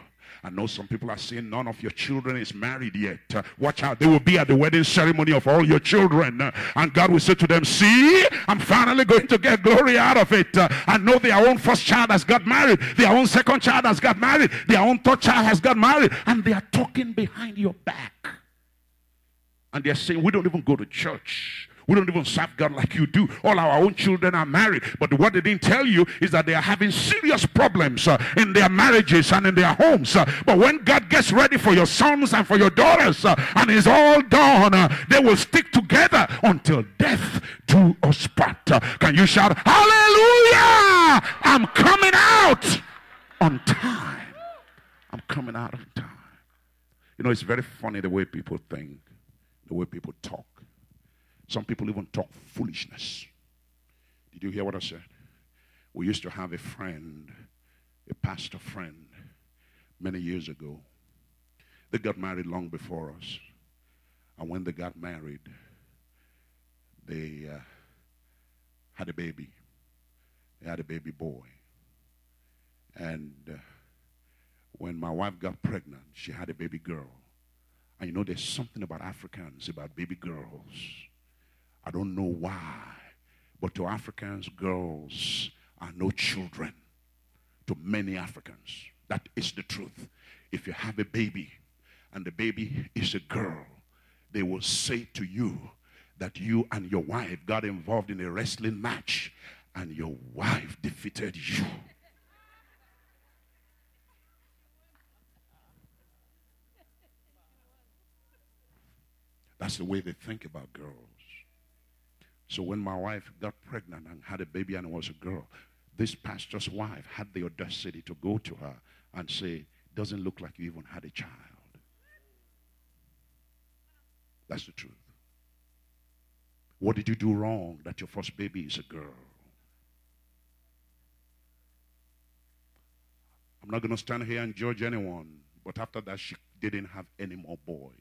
I know some people are saying none of your children is married yet. Uh, watch out. They will be at the wedding ceremony of all your children. Uh, and God will say to them, See, I'm finally going to get glory out of it. Uh, I know their own first child has got married. Their own second child has got married. Their own third child has got married. And they are talking behind your back. And they're saying, We don't even go to church. We don't even serve God like you do. All our own children are married. But what they didn't tell you is that they are having serious problems uh, in their marriages and in their homes. Uh, but when God gets ready for your sons and for your daughters uh, and is all done, uh, they will stick together until death do us part. Uh, can you shout, Hallelujah! I'm coming out on time. I'm coming out on time. You know, it's very funny the way people think, the way people talk. Some people even talk foolishness. Did you hear what I said? We used to have a friend, a pastor friend, many years ago. They got married long before us. And when they got married, they uh, had a baby. They had a baby boy. And uh, when my wife got pregnant, she had a baby girl. And you know, there's something about Africans, about baby girls I don't know why, but to Africans, girls are no children. To many Africans, that is the truth. If you have a baby and the baby is a girl, they will say to you that you and your wife got involved in a wrestling match and your wife defeated you. That's the way they think about girls. So when my wife got pregnant and had a baby and was a girl, this pastor's wife had the audacity to go to her and say, doesn't look like you even had a child. That's the truth. What did you do wrong that your first baby is a girl? I'm not going to stand here and judge anyone, but after that, she didn't have any more boys.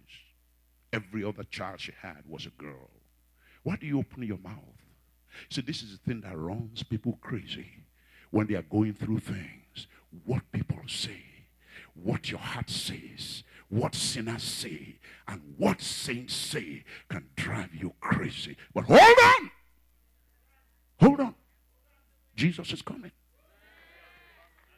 Every other child she had was a girl. Why do you open your mouth? See, this is the thing that runs people crazy when they are going through things. What people say, what your heart says, what sinners say, and what saints say can drive you crazy. But hold on. Hold on. Jesus is coming.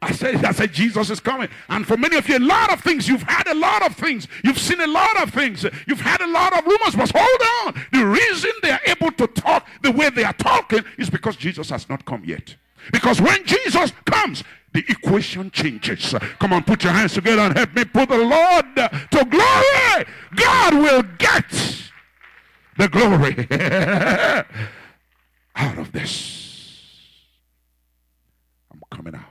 I said, I said, Jesus is coming. And for many of you, a lot of things, you've had a lot of things. You've seen a lot of things. You've had a lot of rumors. But hold on. The reason they are able to talk the way they are talking is because Jesus has not come yet. Because when Jesus comes, the equation changes. Come on, put your hands together and help me put the Lord to glory. God will get the glory <laughs> out of this. I'm coming out.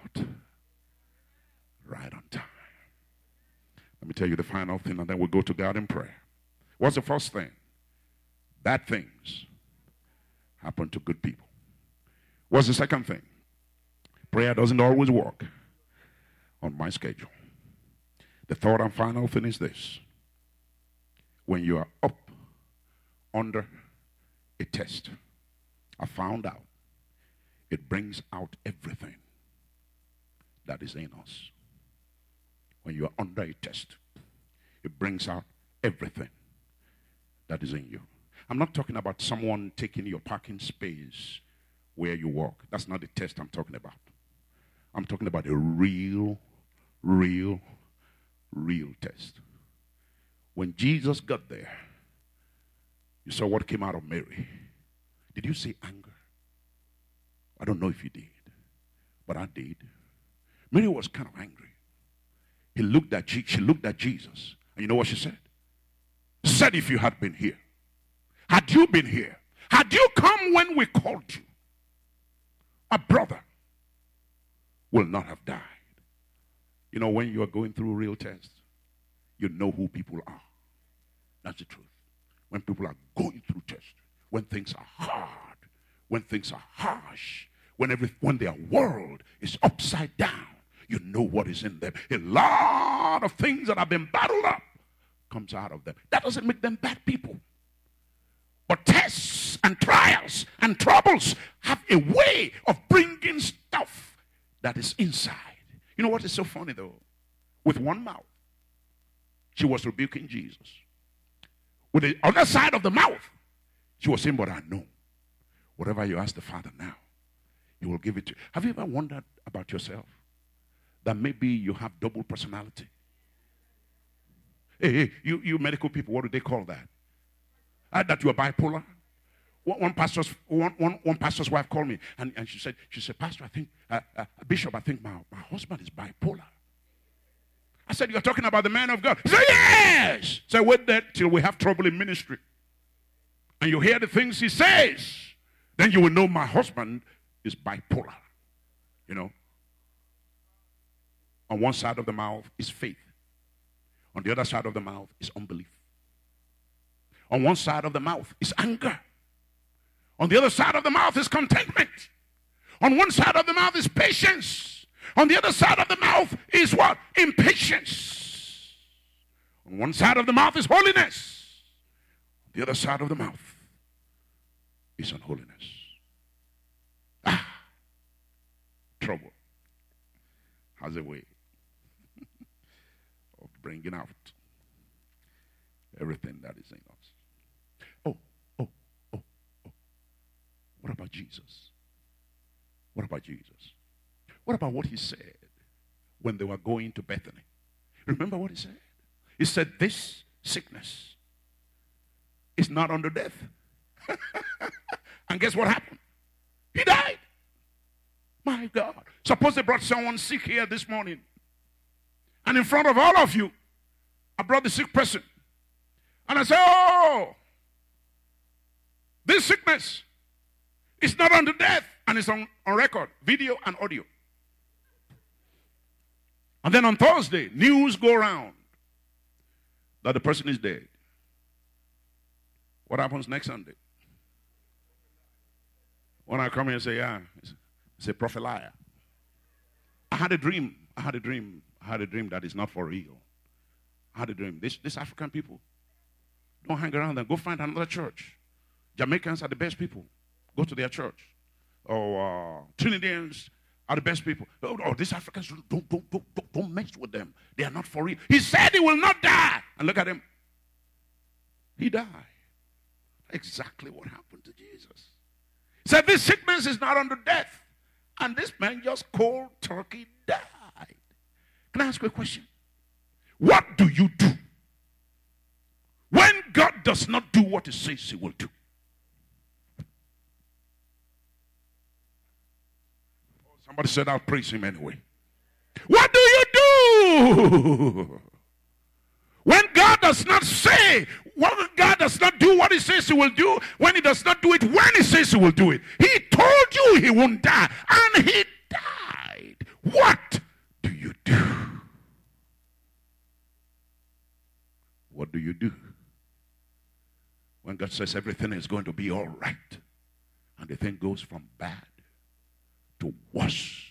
Let me tell you the final thing, and then we'll go to God in prayer. What's the first thing? Bad things happen to good people. What's the second thing? Prayer doesn't always work on my schedule. The third and final thing is this when you are up under a test, I found out it brings out everything that is in us when you are under a test. It brings out everything that is in you. I'm not talking about someone taking your parking space where you walk. That's not the test I'm talking about. I'm talking about a real, real, real test. When Jesus got there, you saw what came out of Mary. Did you see anger? I don't know if you did, but I did. Mary was kind of angry. He looked at Je- she looked at Jesus. And you know what she said? Said if you had been here. Had you been here? Had you come when we called you? A brother will not have died. You know, when you are going through real tests, you know who people are. That's the truth. When people are going through tests, when things are hard, when things are harsh, when, every, when their world is upside down, You know what is in them. A lot of things that have been bottled up comes out of them. That doesn't make them bad people. But tests and trials and troubles have a way of bringing stuff that is inside. You know what is so funny though? With one mouth, she was rebuking Jesus. With the other side of the mouth, she was saying, But I know whatever you ask the Father now, He will give it to you. Have you ever wondered about yourself? That maybe you have double personality. Hey, hey, you, you medical people, what do they call that? Uh, that you are bipolar? One, one, pastor's, one, one, one pastor's wife called me and, and she said, she said, Pastor, I think, uh, uh, Bishop, I think my, my husband is bipolar. I said, You're talking about the man of God. He said, Yes. So wait there till we have trouble in ministry. And you hear the things he says, then you will know my husband is bipolar. You know? On one side of the mouth is faith, on the other side of the mouth is unbelief. On one side of the mouth is anger. On the other side of the mouth is contentment. On one side of the mouth is patience. On the other side of the mouth is what? Impatience. On one side of the mouth is holiness. On The other side of the mouth is unholiness. Ah, trouble has a way bringing out everything that is in us. Oh, oh, oh, oh. What about Jesus? What about Jesus? What about what he said when they were going to Bethany? Remember what he said? He said, This sickness is not under death. <laughs> and guess what happened? He died. My God. Suppose they brought someone sick here this morning. And in front of all of you, I brought the sick person. And I say, Oh, this sickness is not under death. And it's on, on record, video and audio. And then on Thursday, news go around that the person is dead. What happens next Sunday? When I come here and say, yeah, it's a prophet liar. I had a dream. I had a dream. I had a dream that is not for real. I had a dream. This, this African people, don't hang around them. Go find another church. Jamaicans are the best people. Go to their church. Or uh, Trinidadians are the best people. Oh, oh these Africans, don't, don't, don't, don't, don't mess with them. They are not for real. He said he will not die. And look at him. He died. Exactly what happened to Jesus. He said, This sickness is not under death. And this man just cold turkey died. Can I ask you a question? What do you do when God does not do what he says he will do? Oh, somebody said, I'll praise him anyway. What do you do? When God does not say, when God does not do what he says he will do, when he does not do it when he says he will do it. He told you he won't die, and he died. What do you do? What do you do? When God says everything is going to be all right, and the thing goes from bad to worse,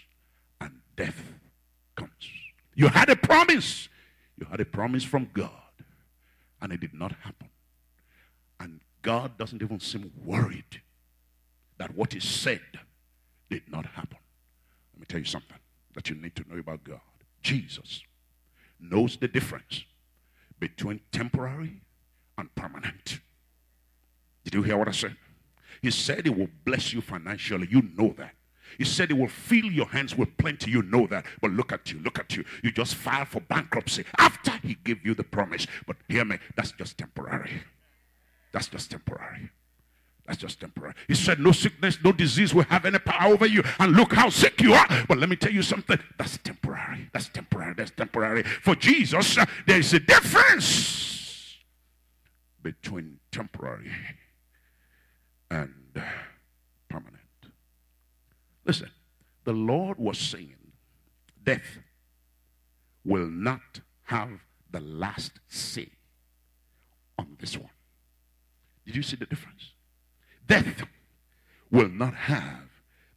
and death comes. You had a promise. You had a promise from God, and it did not happen. And God doesn't even seem worried that what He said did not happen. Let me tell you something that you need to know about God. Jesus knows the difference between temporary and permanent. Did you hear what I said? He said he will bless you financially. You know that. He said he will fill your hands with plenty. You know that. But look at you. Look at you. You just filed for bankruptcy after he gave you the promise. But hear me, that's just temporary. That's just temporary. That's just temporary. He said, No sickness, no disease will have any power over you. And look how sick you are. But let me tell you something. That's temporary. That's temporary. That's temporary. For Jesus, uh, there's a difference between temporary and permanent. Listen, the Lord was saying, Death will not have the last say on this one. Did you see the difference? Death will not have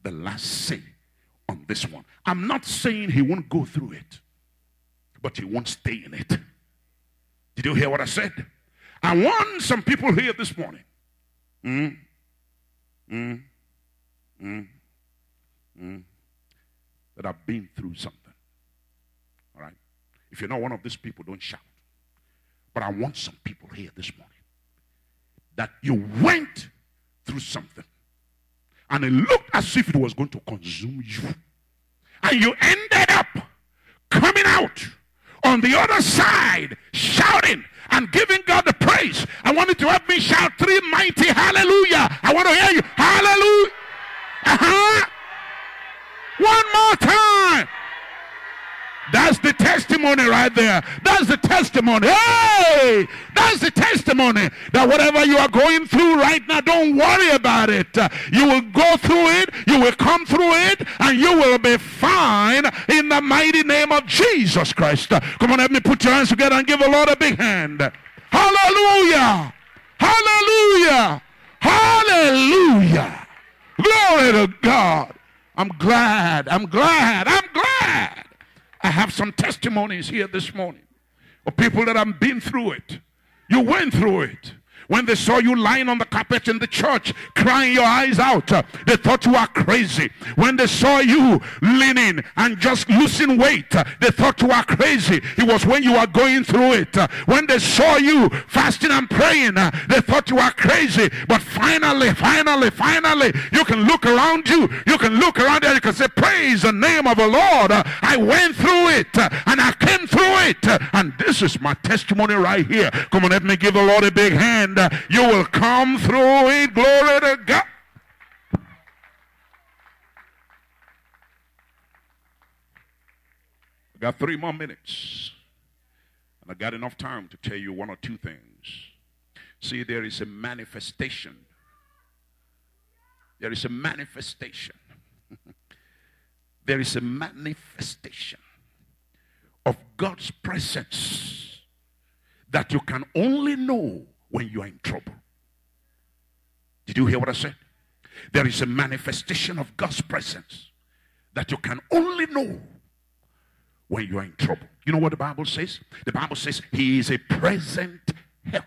the last say on this one. I'm not saying he won't go through it, but he won't stay in it. Did you hear what I said? I want some people here this morning. Mm, mm, mm, mm, that have been through something. All right? If you're not one of these people, don't shout. But I want some people here this morning that you went through something and it looked as if it was going to consume you. And you ended up coming out on the other side shouting and giving God the praise. I want you to help me shout three mighty hallelujah. I want to hear you. Hallelujah. Uh-huh. One more time. That's the testimony right there. That's the testimony. Hey! That's the testimony that whatever you are going through right now, don't worry about it. Uh, you will go through it, you will come through it, and you will be fine in the mighty name of Jesus Christ. Uh, come on, let me put your hands together and give the Lord a big hand. Hallelujah! Hallelujah! Hallelujah! Glory to God. I'm glad. I'm glad. I'm glad I have some testimonies here this morning of people that have been through it. You went through it. When they saw you lying on the carpet in the church, crying your eyes out, uh, they thought you were crazy. When they saw you leaning and just losing weight, uh, they thought you were crazy. It was when you were going through it. Uh, when they saw you fasting and praying, they thought you were crazy. But finally, finally, finally, you can look around you. You can look around and you can say, Praise the name of the Lord. I went through it and I came through it. And this is my testimony right here. Come on, let me give the Lord a big hand you will come through it. Glory to God. I got three more minutes. And I got enough time to tell you one or two things. See, there is a manifestation. There is a manifestation. <laughs> there is a manifestation of God's presence that you can only know when you are in trouble. Did you hear what I said? There is a manifestation of God's presence that you can only know when you are in trouble. You know what the Bible says? The Bible says he is a present help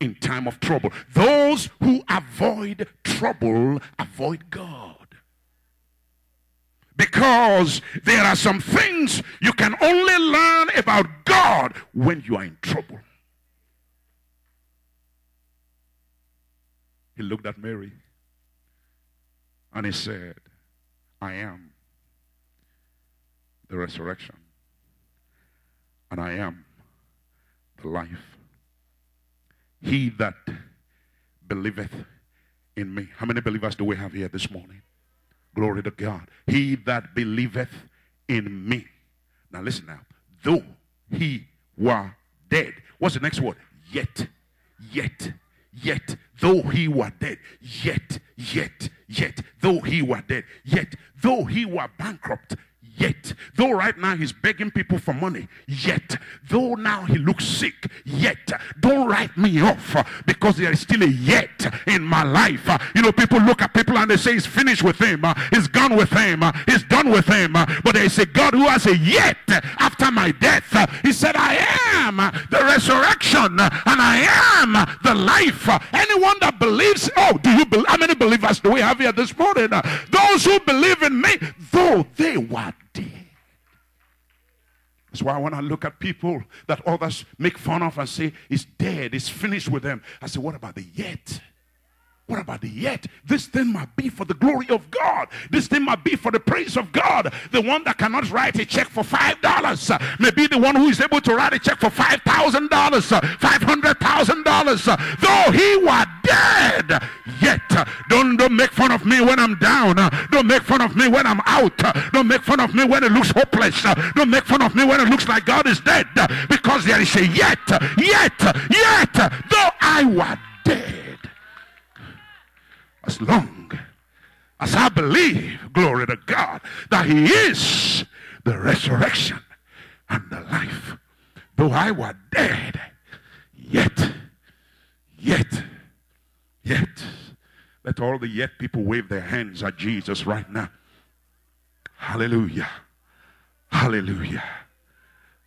in time of trouble. Those who avoid trouble avoid God. Because there are some things you can only learn about God when you are in trouble. He looked at Mary and he said, I am the resurrection and I am the life. He that believeth in me. How many believers do we have here this morning? Glory to God. He that believeth in me. Now listen now. Though he were dead. What's the next word? Yet. Yet yet though he were dead, yet, yet, yet, though he were dead, yet, though he were bankrupt, Yet, though right now he's begging people for money, yet, though now he looks sick, yet, don't write me off uh, because there is still a yet in my life. Uh, you know, people look at people and they say he's finished with him, uh, he's gone with him, he's done with him. But there is a God who has a yet after my death. He said, I am the resurrection and I am the life. Anyone that believes, oh, do you believe? How many believers do we have here this morning? Those who believe in me, though they were that's why when I look at people that others make fun of and say, it's dead, it's finished with them, I say, what about the yet? What about the yet? This thing might be for the glory of God. This thing might be for the praise of God. The one that cannot write a check for five dollars uh, may be the one who is able to write a check for five thousand dollars, uh, five hundred thousand dollars. Uh, though he were dead, yet don't don't make fun of me when I'm down. Don't make fun of me when I'm out. Don't make fun of me when it looks hopeless. Don't make fun of me when it looks like God is dead. Because there is a yet, yet, yet. Though I were dead as long as I believe, glory to God, that He is the resurrection and the life. Though I were dead, yet, yet, yet. Let all the yet people wave their hands at Jesus right now. Hallelujah. Hallelujah.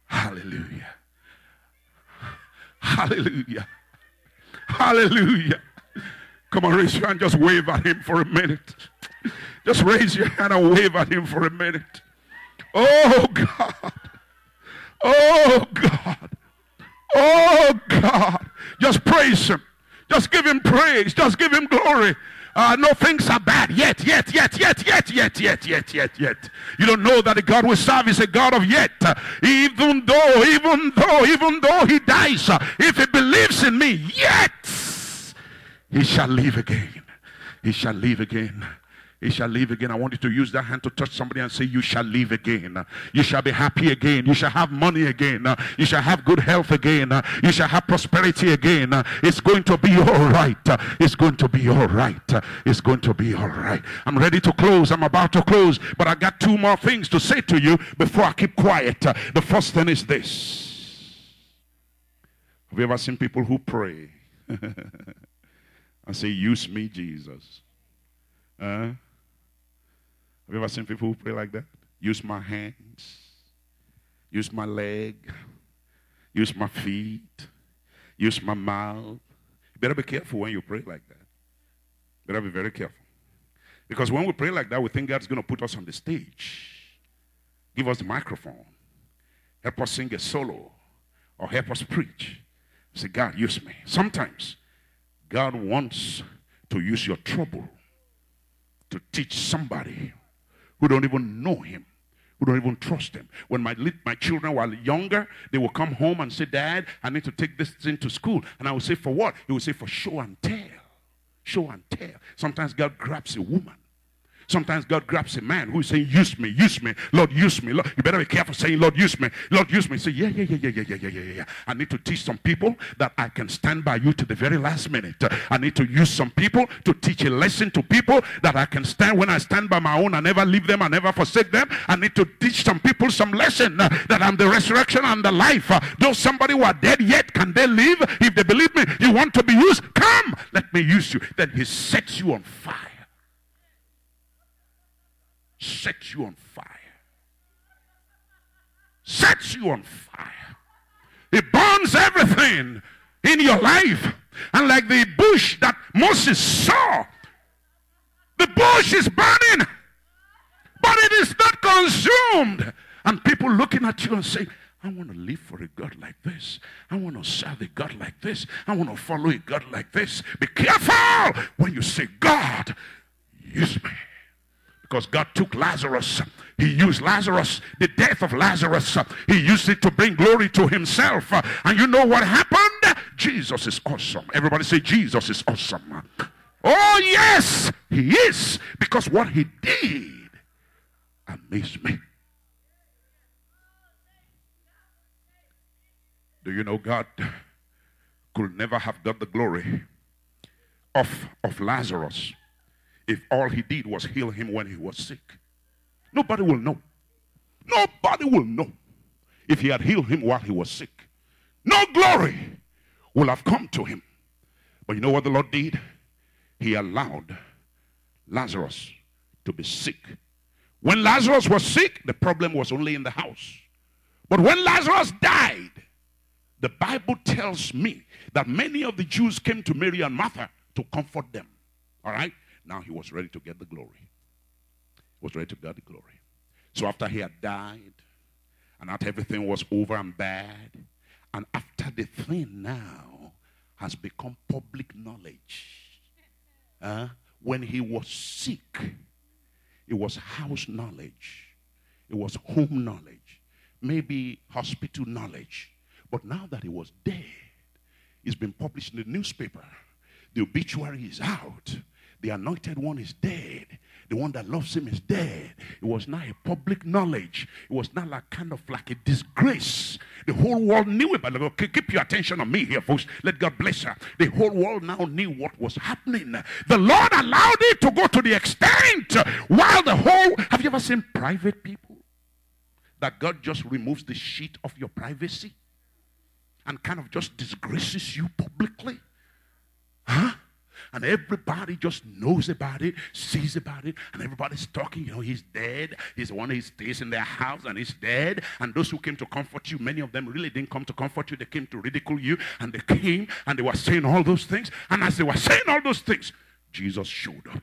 Hallelujah. Hallelujah. Hallelujah. Come on, raise your hand. Just wave at him for a minute. Just raise your hand and wave at him for a minute. Oh, God. Oh, God. Oh, God. Just praise him. Just give him praise. Just give him glory. Uh, no, things are bad yet, yet, yet, yet, yet, yet, yet, yet, yet, yet. You don't know that the God we serve is a God of yet. Uh, even though, even though, even though he dies, uh, if he believes in me, yet he shall live again. He shall live again. He shall live again. I want you to use that hand to touch somebody and say, You shall live again. You shall be happy again. You shall have money again. You shall have good health again. You shall have prosperity again. It's going to be all right. It's going to be all right. It's going to be all right. I'm ready to close. I'm about to close. But I got two more things to say to you before I keep quiet. The first thing is this Have you ever seen people who pray <laughs> and say, Use me, Jesus? Have you ever seen people who pray like that? Use my hands, use my leg, use my feet, use my mouth. You better be careful when you pray like that. You better be very careful. Because when we pray like that, we think God's going to put us on the stage, give us the microphone, help us sing a solo, or help us preach. Say, God, use me. Sometimes God wants to use your trouble to teach somebody who don't even know him, who don't even trust him. When my, my children were younger, they would come home and say, Dad, I need to take this thing to school. And I would say, For what? He would say, For show and tell. Show and tell. Sometimes God grabs a woman Sometimes God grabs a man who is saying, Use me, use me, Lord, use me. Lord, you better be careful saying, Lord, use me, Lord, use me. Say, Yeah, yeah, yeah, yeah, yeah, yeah, yeah, yeah. I need to teach some people that I can stand by you to the very last minute. I need to use some people to teach a lesson to people that I can stand when I stand by my own. I never leave them, I never forsake them. I need to teach some people some lesson uh, that I'm the resurrection and the life. Uh, though somebody who are dead yet, can they live? If they believe me, you want to be used? Come, let me use you. Then he sets you on fire sets you on fire. Sets you on fire. It burns everything in your life. And like the bush that Moses saw, the bush is burning, but it is not consumed. And people looking at you and saying, I want to live for a God like this. I want to serve a God like this. I want to follow a God like this. Be careful when you say, God, use me. Because God took Lazarus. He used Lazarus, the death of Lazarus. He used it to bring glory to himself. And you know what happened? Jesus is awesome. Everybody say, Jesus is awesome. Oh, yes, he is. Because what he did amazed me. Do you know God could never have got the glory of, of Lazarus if all he did was heal him when he was sick. Nobody will know. Nobody will know if he had healed him while he was sick. No glory will have come to him. But you know what the Lord did? He allowed Lazarus to be sick. When Lazarus was sick, the problem was only in the house. But when Lazarus died, the Bible tells me that many of the Jews came to Mary and Martha to comfort them. All right? Now he was ready to get the glory. He was ready to get the glory. So after he had died, and after everything was over and bad, and after the thing now has become public knowledge, when he was sick, it was house knowledge, it was home knowledge, maybe hospital knowledge. But now that he was dead, it's been published in the newspaper. The obituary is out. The anointed one is dead. The one that loves him is dead. It was not a public knowledge. It was not like kind of like a disgrace. The whole world knew it. But keep your attention on me here, folks. Let God bless her. The whole world now knew what was happening. The Lord allowed it to go to the extent while the whole. Have you ever seen private people? That God just removes the sheet of your privacy and kind of just disgraces you publicly? Huh? And everybody just knows about it, sees about it, and everybody's talking. You know, he's dead. He's the one who stays in their house and he's dead. And those who came to comfort you, many of them really didn't come to comfort you. They came to ridicule you, and they came and they were saying all those things. And as they were saying all those things, Jesus showed up.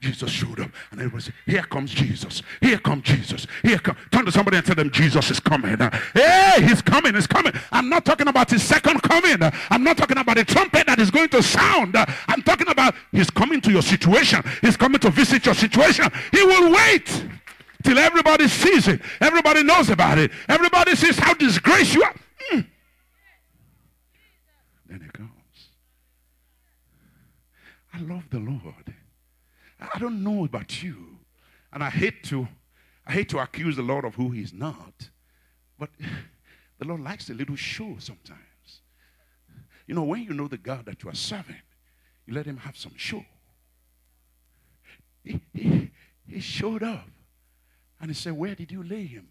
Jesus showed up. And everybody said, Here comes Jesus. Here comes Jesus. Here come. Turn to somebody and tell them Jesus is coming. Hey, he's coming. He's coming. I'm not talking about his second coming. I'm not talking about the trumpet that is going to sound. I'm talking about he's coming to your situation. He's coming to visit your situation. He will wait till everybody sees it. Everybody knows about it. Everybody sees how disgraced you are. Mm. Then he comes. I love the Lord. I don't know about you. And I hate to I hate to accuse the Lord of who he's not. But the Lord likes a little show sometimes. You know, when you know the God that you are serving, you let him have some show. He, he, he showed up and he said, Where did you lay him?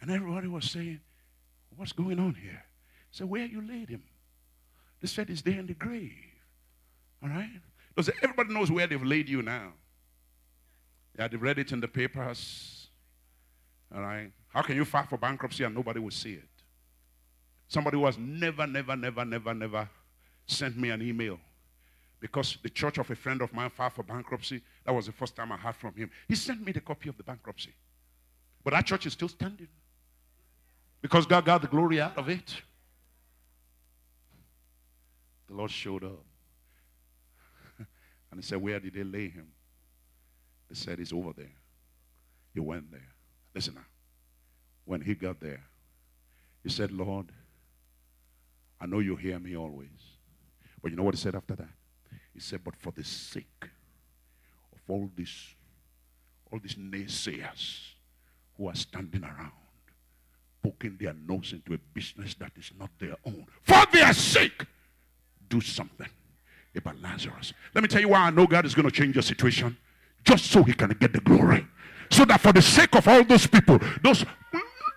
And everybody was saying, What's going on here? He said, Where you laid him? They said he's there in the grave. All right? Because everybody knows where they've laid you now. Yeah, they've read it in the papers. All right. How can you file for bankruptcy and nobody will see it? Somebody who has never, never, never, never, never sent me an email because the church of a friend of mine filed for bankruptcy. That was the first time I heard from him. He sent me the copy of the bankruptcy. But that church is still standing because God got the glory out of it. The Lord showed up. And he said, Where did they lay him? They said, He's over there. He went there. Listen now. When he got there, he said, Lord, I know you hear me always. But you know what he said after that? He said, But for the sake of all these, all these naysayers who are standing around, poking their nose into a business that is not their own, for their sake, do something about Lazarus. Let me tell you why I know God is going to change your situation. Just so he can get the glory. So that for the sake of all those people, those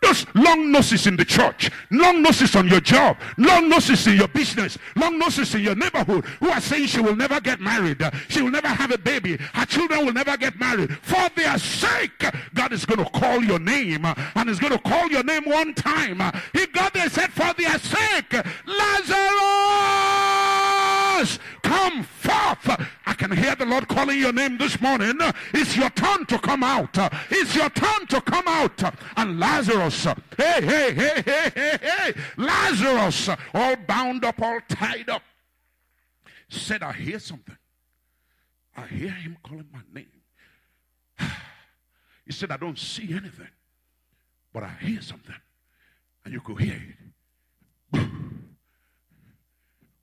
those long noses in the church, long noses on your job, long noses in your business, long noses in your neighborhood who are saying she will never get married, she will never have a baby, her children will never get married. For their sake, God is going to call your name and is going to call your name one time. He got there said, For their sake, Lazarus, come forth. I can hear the Lord calling your name this morning. It's your turn to come out. It's your turn to come out. And Lazarus, hey, hey, hey, hey, hey, hey, Lazarus, all bound up, all tied up, said, I hear something. I hear him calling my name. <sighs> He said, I don't see anything, but I hear something. And you could hear it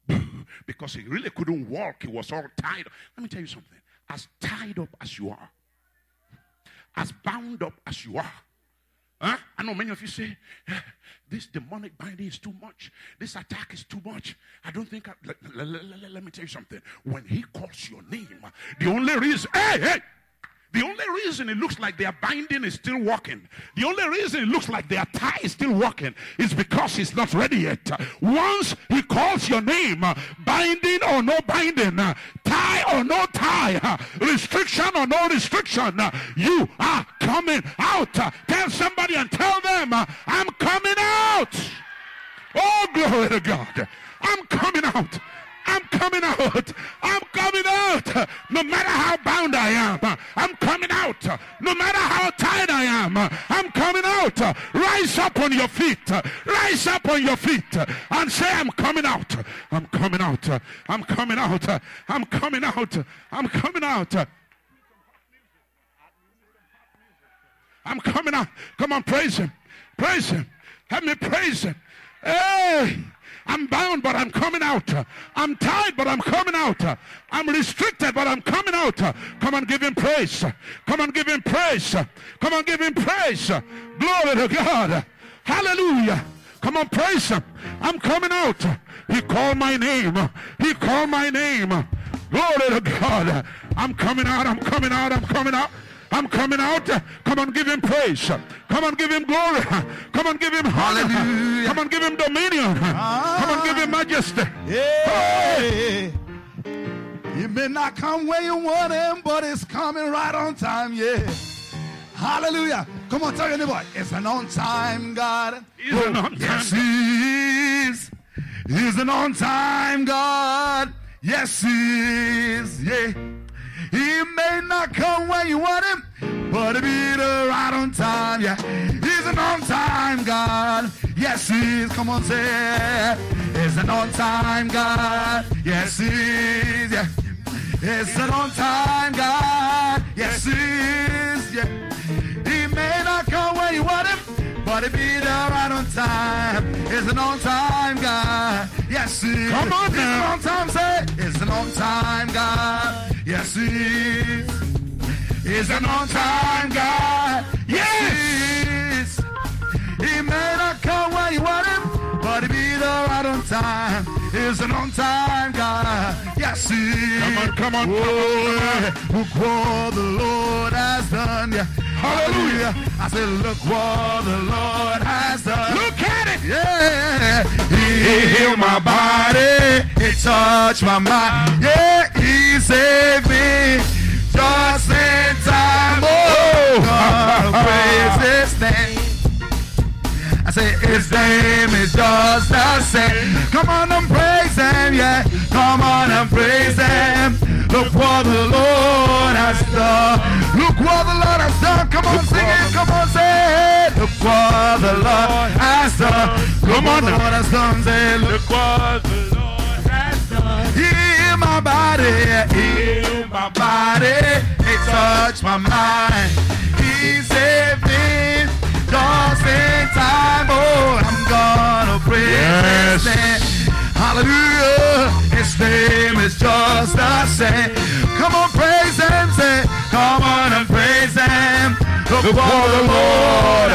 <clears throat> because he really couldn't walk. He was all tied up. Let me tell you something. As tied up as you are, as bound up as you are, Huh? I know many of you say, eh, this demonic binding is too much. This attack is too much. I don't think, let, let, me tell you something. When he calls your name, the only reason, hey, hey, the only reason it looks like their binding is still working, the only reason it looks like their tie is still working is because he's not ready yet. Once he calls your name, binding or no binding, tie or no tie, restriction or no restriction, you are coming out. Tell somebody and tell them, I'm coming out. Oh, glory to God. I'm coming out. I'm coming out. I'm coming out. No matter how bound I am, I'm coming out. No matter how tired I am, I'm coming out. Rise up on your feet. Rise up on your feet and say, I'm coming out. I'm coming out. I'm coming out. I'm coming out. I'm coming out. I'm coming out. Come on, praise him. Praise him. Have me praise him. Hey. I'm bound, but I'm coming out. I'm tied, but I'm coming out. I'm restricted, but I'm coming out. Come on, give him praise. Come on, give him praise. Come on, give him praise. Glory to God. Hallelujah. Come on, praise him. I'm coming out. He called my name. He called my name. Glory to God. I'm coming out. I'm coming out. I'm coming out. I'm coming out. Come on, give him praise. Come on, give him glory. Come on, give him honor. Come on, give him dominion. Come on, give him ah. majesty. Yeah. may not come where you want him, but it's coming right on time, yeah. Hallelujah. Come on, tell your neighbor, it's an on time God. He's an oh, on time Yes, he is. He's an on time God. Yes, he is. Yeah. He may not come when you want him, but he'll be there right on time. Yeah. He's an on time God. Yes, he is. Come on, say. He's an on time God. Yes, he is. Yeah. It's an on time God. Yes, he is. Yeah. He may not come when you want him, but he'll be there right on time. It's an on time God. Yes, he is. Come on It's an on time, say. It's an on time God. Yes, he is. It's an on time God. Yes, he is. He may not come when you want him, but he'll be there right on time. He's an on time God. Yes, he is. Come on, come on, Oh, look what the Lord has done. Yeah. Hallelujah. I said, look what the Lord has done. Look at it. Yeah, he healed my body, he touched my mind. Yeah, he saved me just in time. Oh, oh. God, praise his name. I say his name is just the same. Come on and praise him, yeah. Come on and praise him. Look what the Lord has done. Look what the Lord has done. Come on, sing it. Come on, say it. Look what the Lord has done. Come on, the Lord has done. Say, look what the Lord has done. Heal my body, heal my body. He touched my mind. He saved just in time. Oh, I'm gonna praise Yes. His name. Hallelujah. His name is just the same. Come on, praise Him. Say, come on and praise Him. Look, what the Lord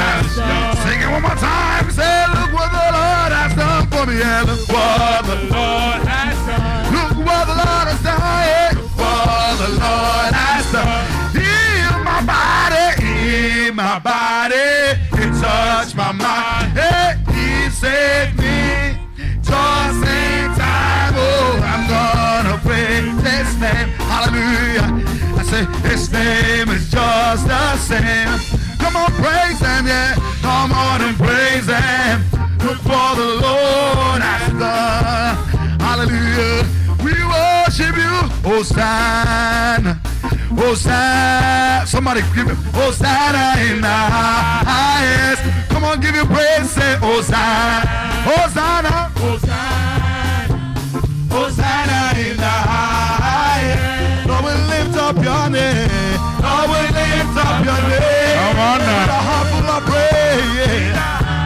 name is just the same. Come on, praise Him, yeah. Come on and praise Him. Look for the Lord has done. Hallelujah. We worship you, Hosanna. Hosanna. Somebody give him Hosanna in the highest. Come on, give him praise. Say Hosanna. Hosanna. Hosanna up your name. Come on now. With a heart full praise.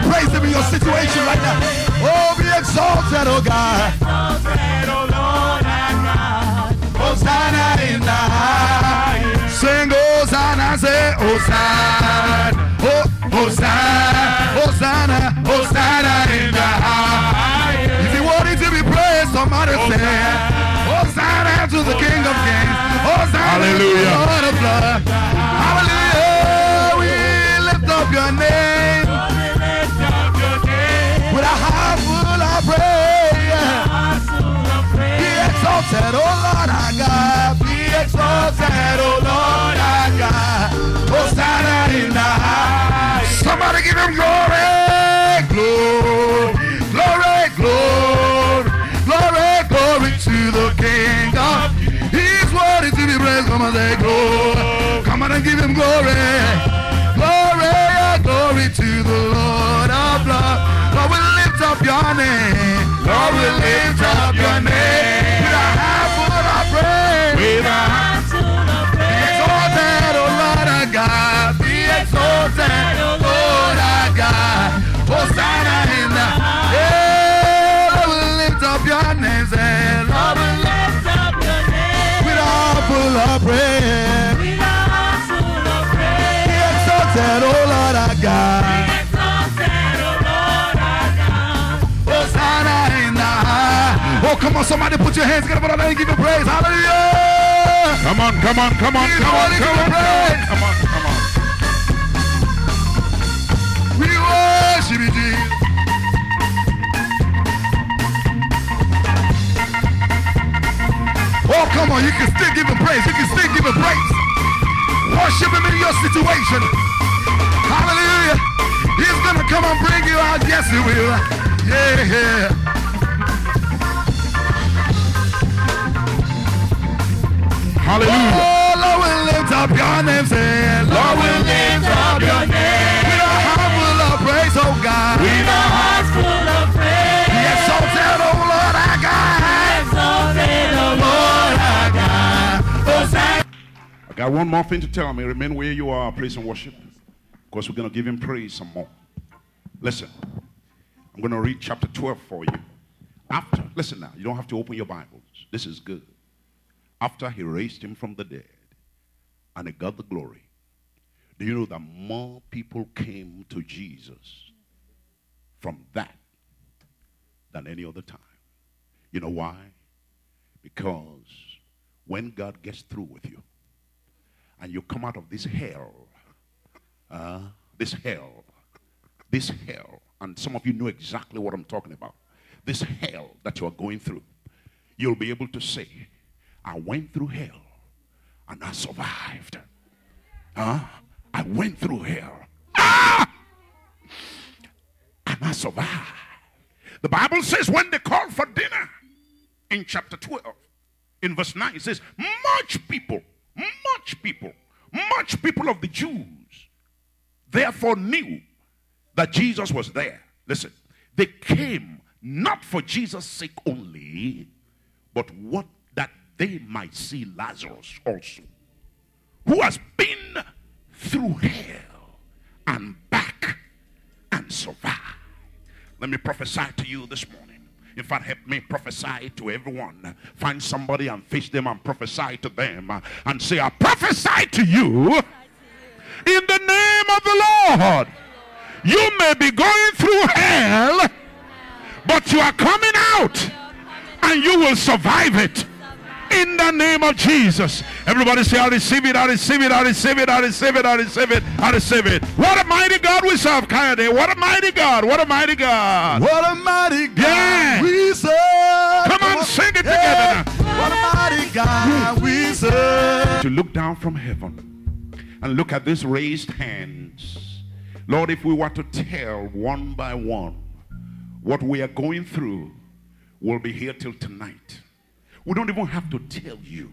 Praise him in your situation right now. Oh, be exalted, oh God. Hosanna in the high. Sing Hosanna, say Hosanna. Oh, Hosanna, Hosanna, Hosanna in the high. If you want it to be praised, somebody say to the King of Kings. Hosanna Hallelujah. Lord of Lords. Hallelujah. We lift up your name with a heart full of praise. Be exalted, oh Lord our God. Be exalted, oh Lord our God. Hosanna in the high. Somebody give him glory, glory, glory, glory to the King of. He's worthy to be praised. Come on, say glory. Come on and give him glory, glory, oh, glory to the Lord of Lords. Lord, we lift up your name. Lord, we lift up your name. With a heart full of praise. With a heart be exalted, oh Lord our God. Be exalted, oh Lord our God. Hosanna full of praise. Be exalted, oh Lord our God. Hosanna in the high. Oh, come on, somebody put your hands together and give him praise. Hallelujah. Come on, come on, come on, Give come on, come on, praise. come on, come on. We worship you, Jesus. Oh, come on, you can still give him praise. You can still give him praise. Worship him in your situation. Hallelujah. He's going to come and bring you out. Yes, he will. Yeah. Hallelujah. Oh, Lord, we lift up your name. Say, Lord, we lift up your name. With a heart full of praise, oh God. We With a heart got one more thing to tell me. Remain where you are, praise and worship. Because we're going to give him praise some more. Listen, I'm going to read chapter 12 for you. After, listen now, you don't have to open your Bibles. This is good. After he raised him from the dead and he got the glory, do you know that more people came to Jesus from that than any other time? You know why? Because when God gets through with you and you come out of this hell, uh, this hell, this hell, and some of you know exactly what I'm talking about, this hell that you are going through, you'll be able to say, I went through hell and I survived. Huh? I went through hell. Ah! And I survived. The Bible says when they called for dinner in chapter 12, in verse 9, it says, Much people, much people, much people of the Jews therefore knew that Jesus was there. Listen, they came not for Jesus' sake only, but what that they might see Lazarus also, who has been through hell and back and survived. Let me prophesy to you this morning. In fact, help me prophesy to everyone. Find somebody and face them and prophesy to them and say, I prophesy to you in the name of the Lord. You may be going through hell, but you are coming out and you will survive it in the name of Jesus. Everybody say, I receive it, I receive it, I receive it, I receive it, I receive it, I receive it. What a mighty God we serve, Kayade. What a mighty God, what a mighty God. What a mighty God Yeah. we serve. Come on, sing it Yeah. together now. What a mighty God we serve. to look down from heaven and look at these raised hands. Lord, if we were to tell one by one what we are going through, we'll be here till tonight. We don't even have to tell you.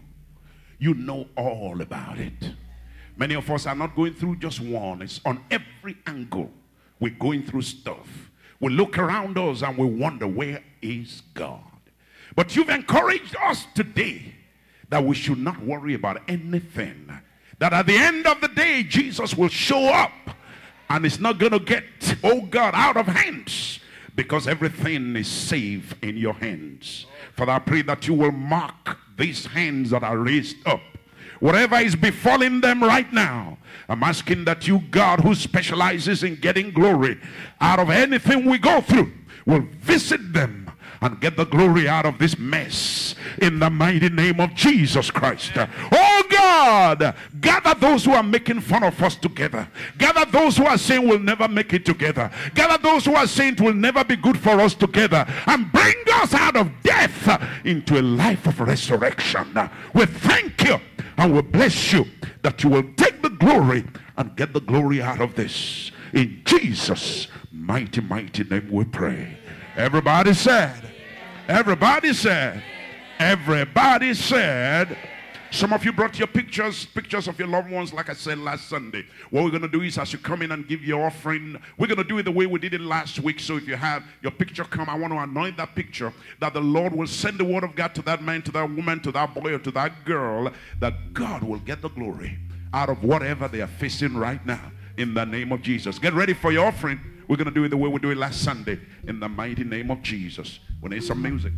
You know all about it. Many of us are not going through just one, it's on every angle. We're going through stuff. We look around us and we wonder, where is God? But you've encouraged us today that we should not worry about anything. That at the end of the day, Jesus will show up and it's not going to get, oh God, out of hands because everything is safe in your hands. Father, I pray that you will mark these hands that are raised up. Whatever is befalling them right now, I'm asking that you, God, who specializes in getting glory out of anything we go through, will visit them and get the glory out of this mess in the mighty name of Jesus Christ. Oh God, gather those who are making fun of us together. Gather those who are saying we'll never make it together. Gather those who are saying it will never be good for us together and bring us out of death into a life of resurrection. We thank you and we bless you that you will take the glory and get the glory out of this. In Jesus' mighty, mighty name we pray. Everybody said, everybody said, everybody said, some of you brought your pictures, pictures of your loved ones, like I said last Sunday. What we're going to do is, as you come in and give your offering, we're going to do it the way we did it last week. So if you have your picture come, I want to anoint that picture that the Lord will send the word of God to that man, to that woman, to that boy, or to that girl, that God will get the glory out of whatever they are facing right now in the name of Jesus. Get ready for your offering. We're going to do it the way we do it last Sunday in the mighty name of Jesus. We need some music.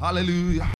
Hallelujah.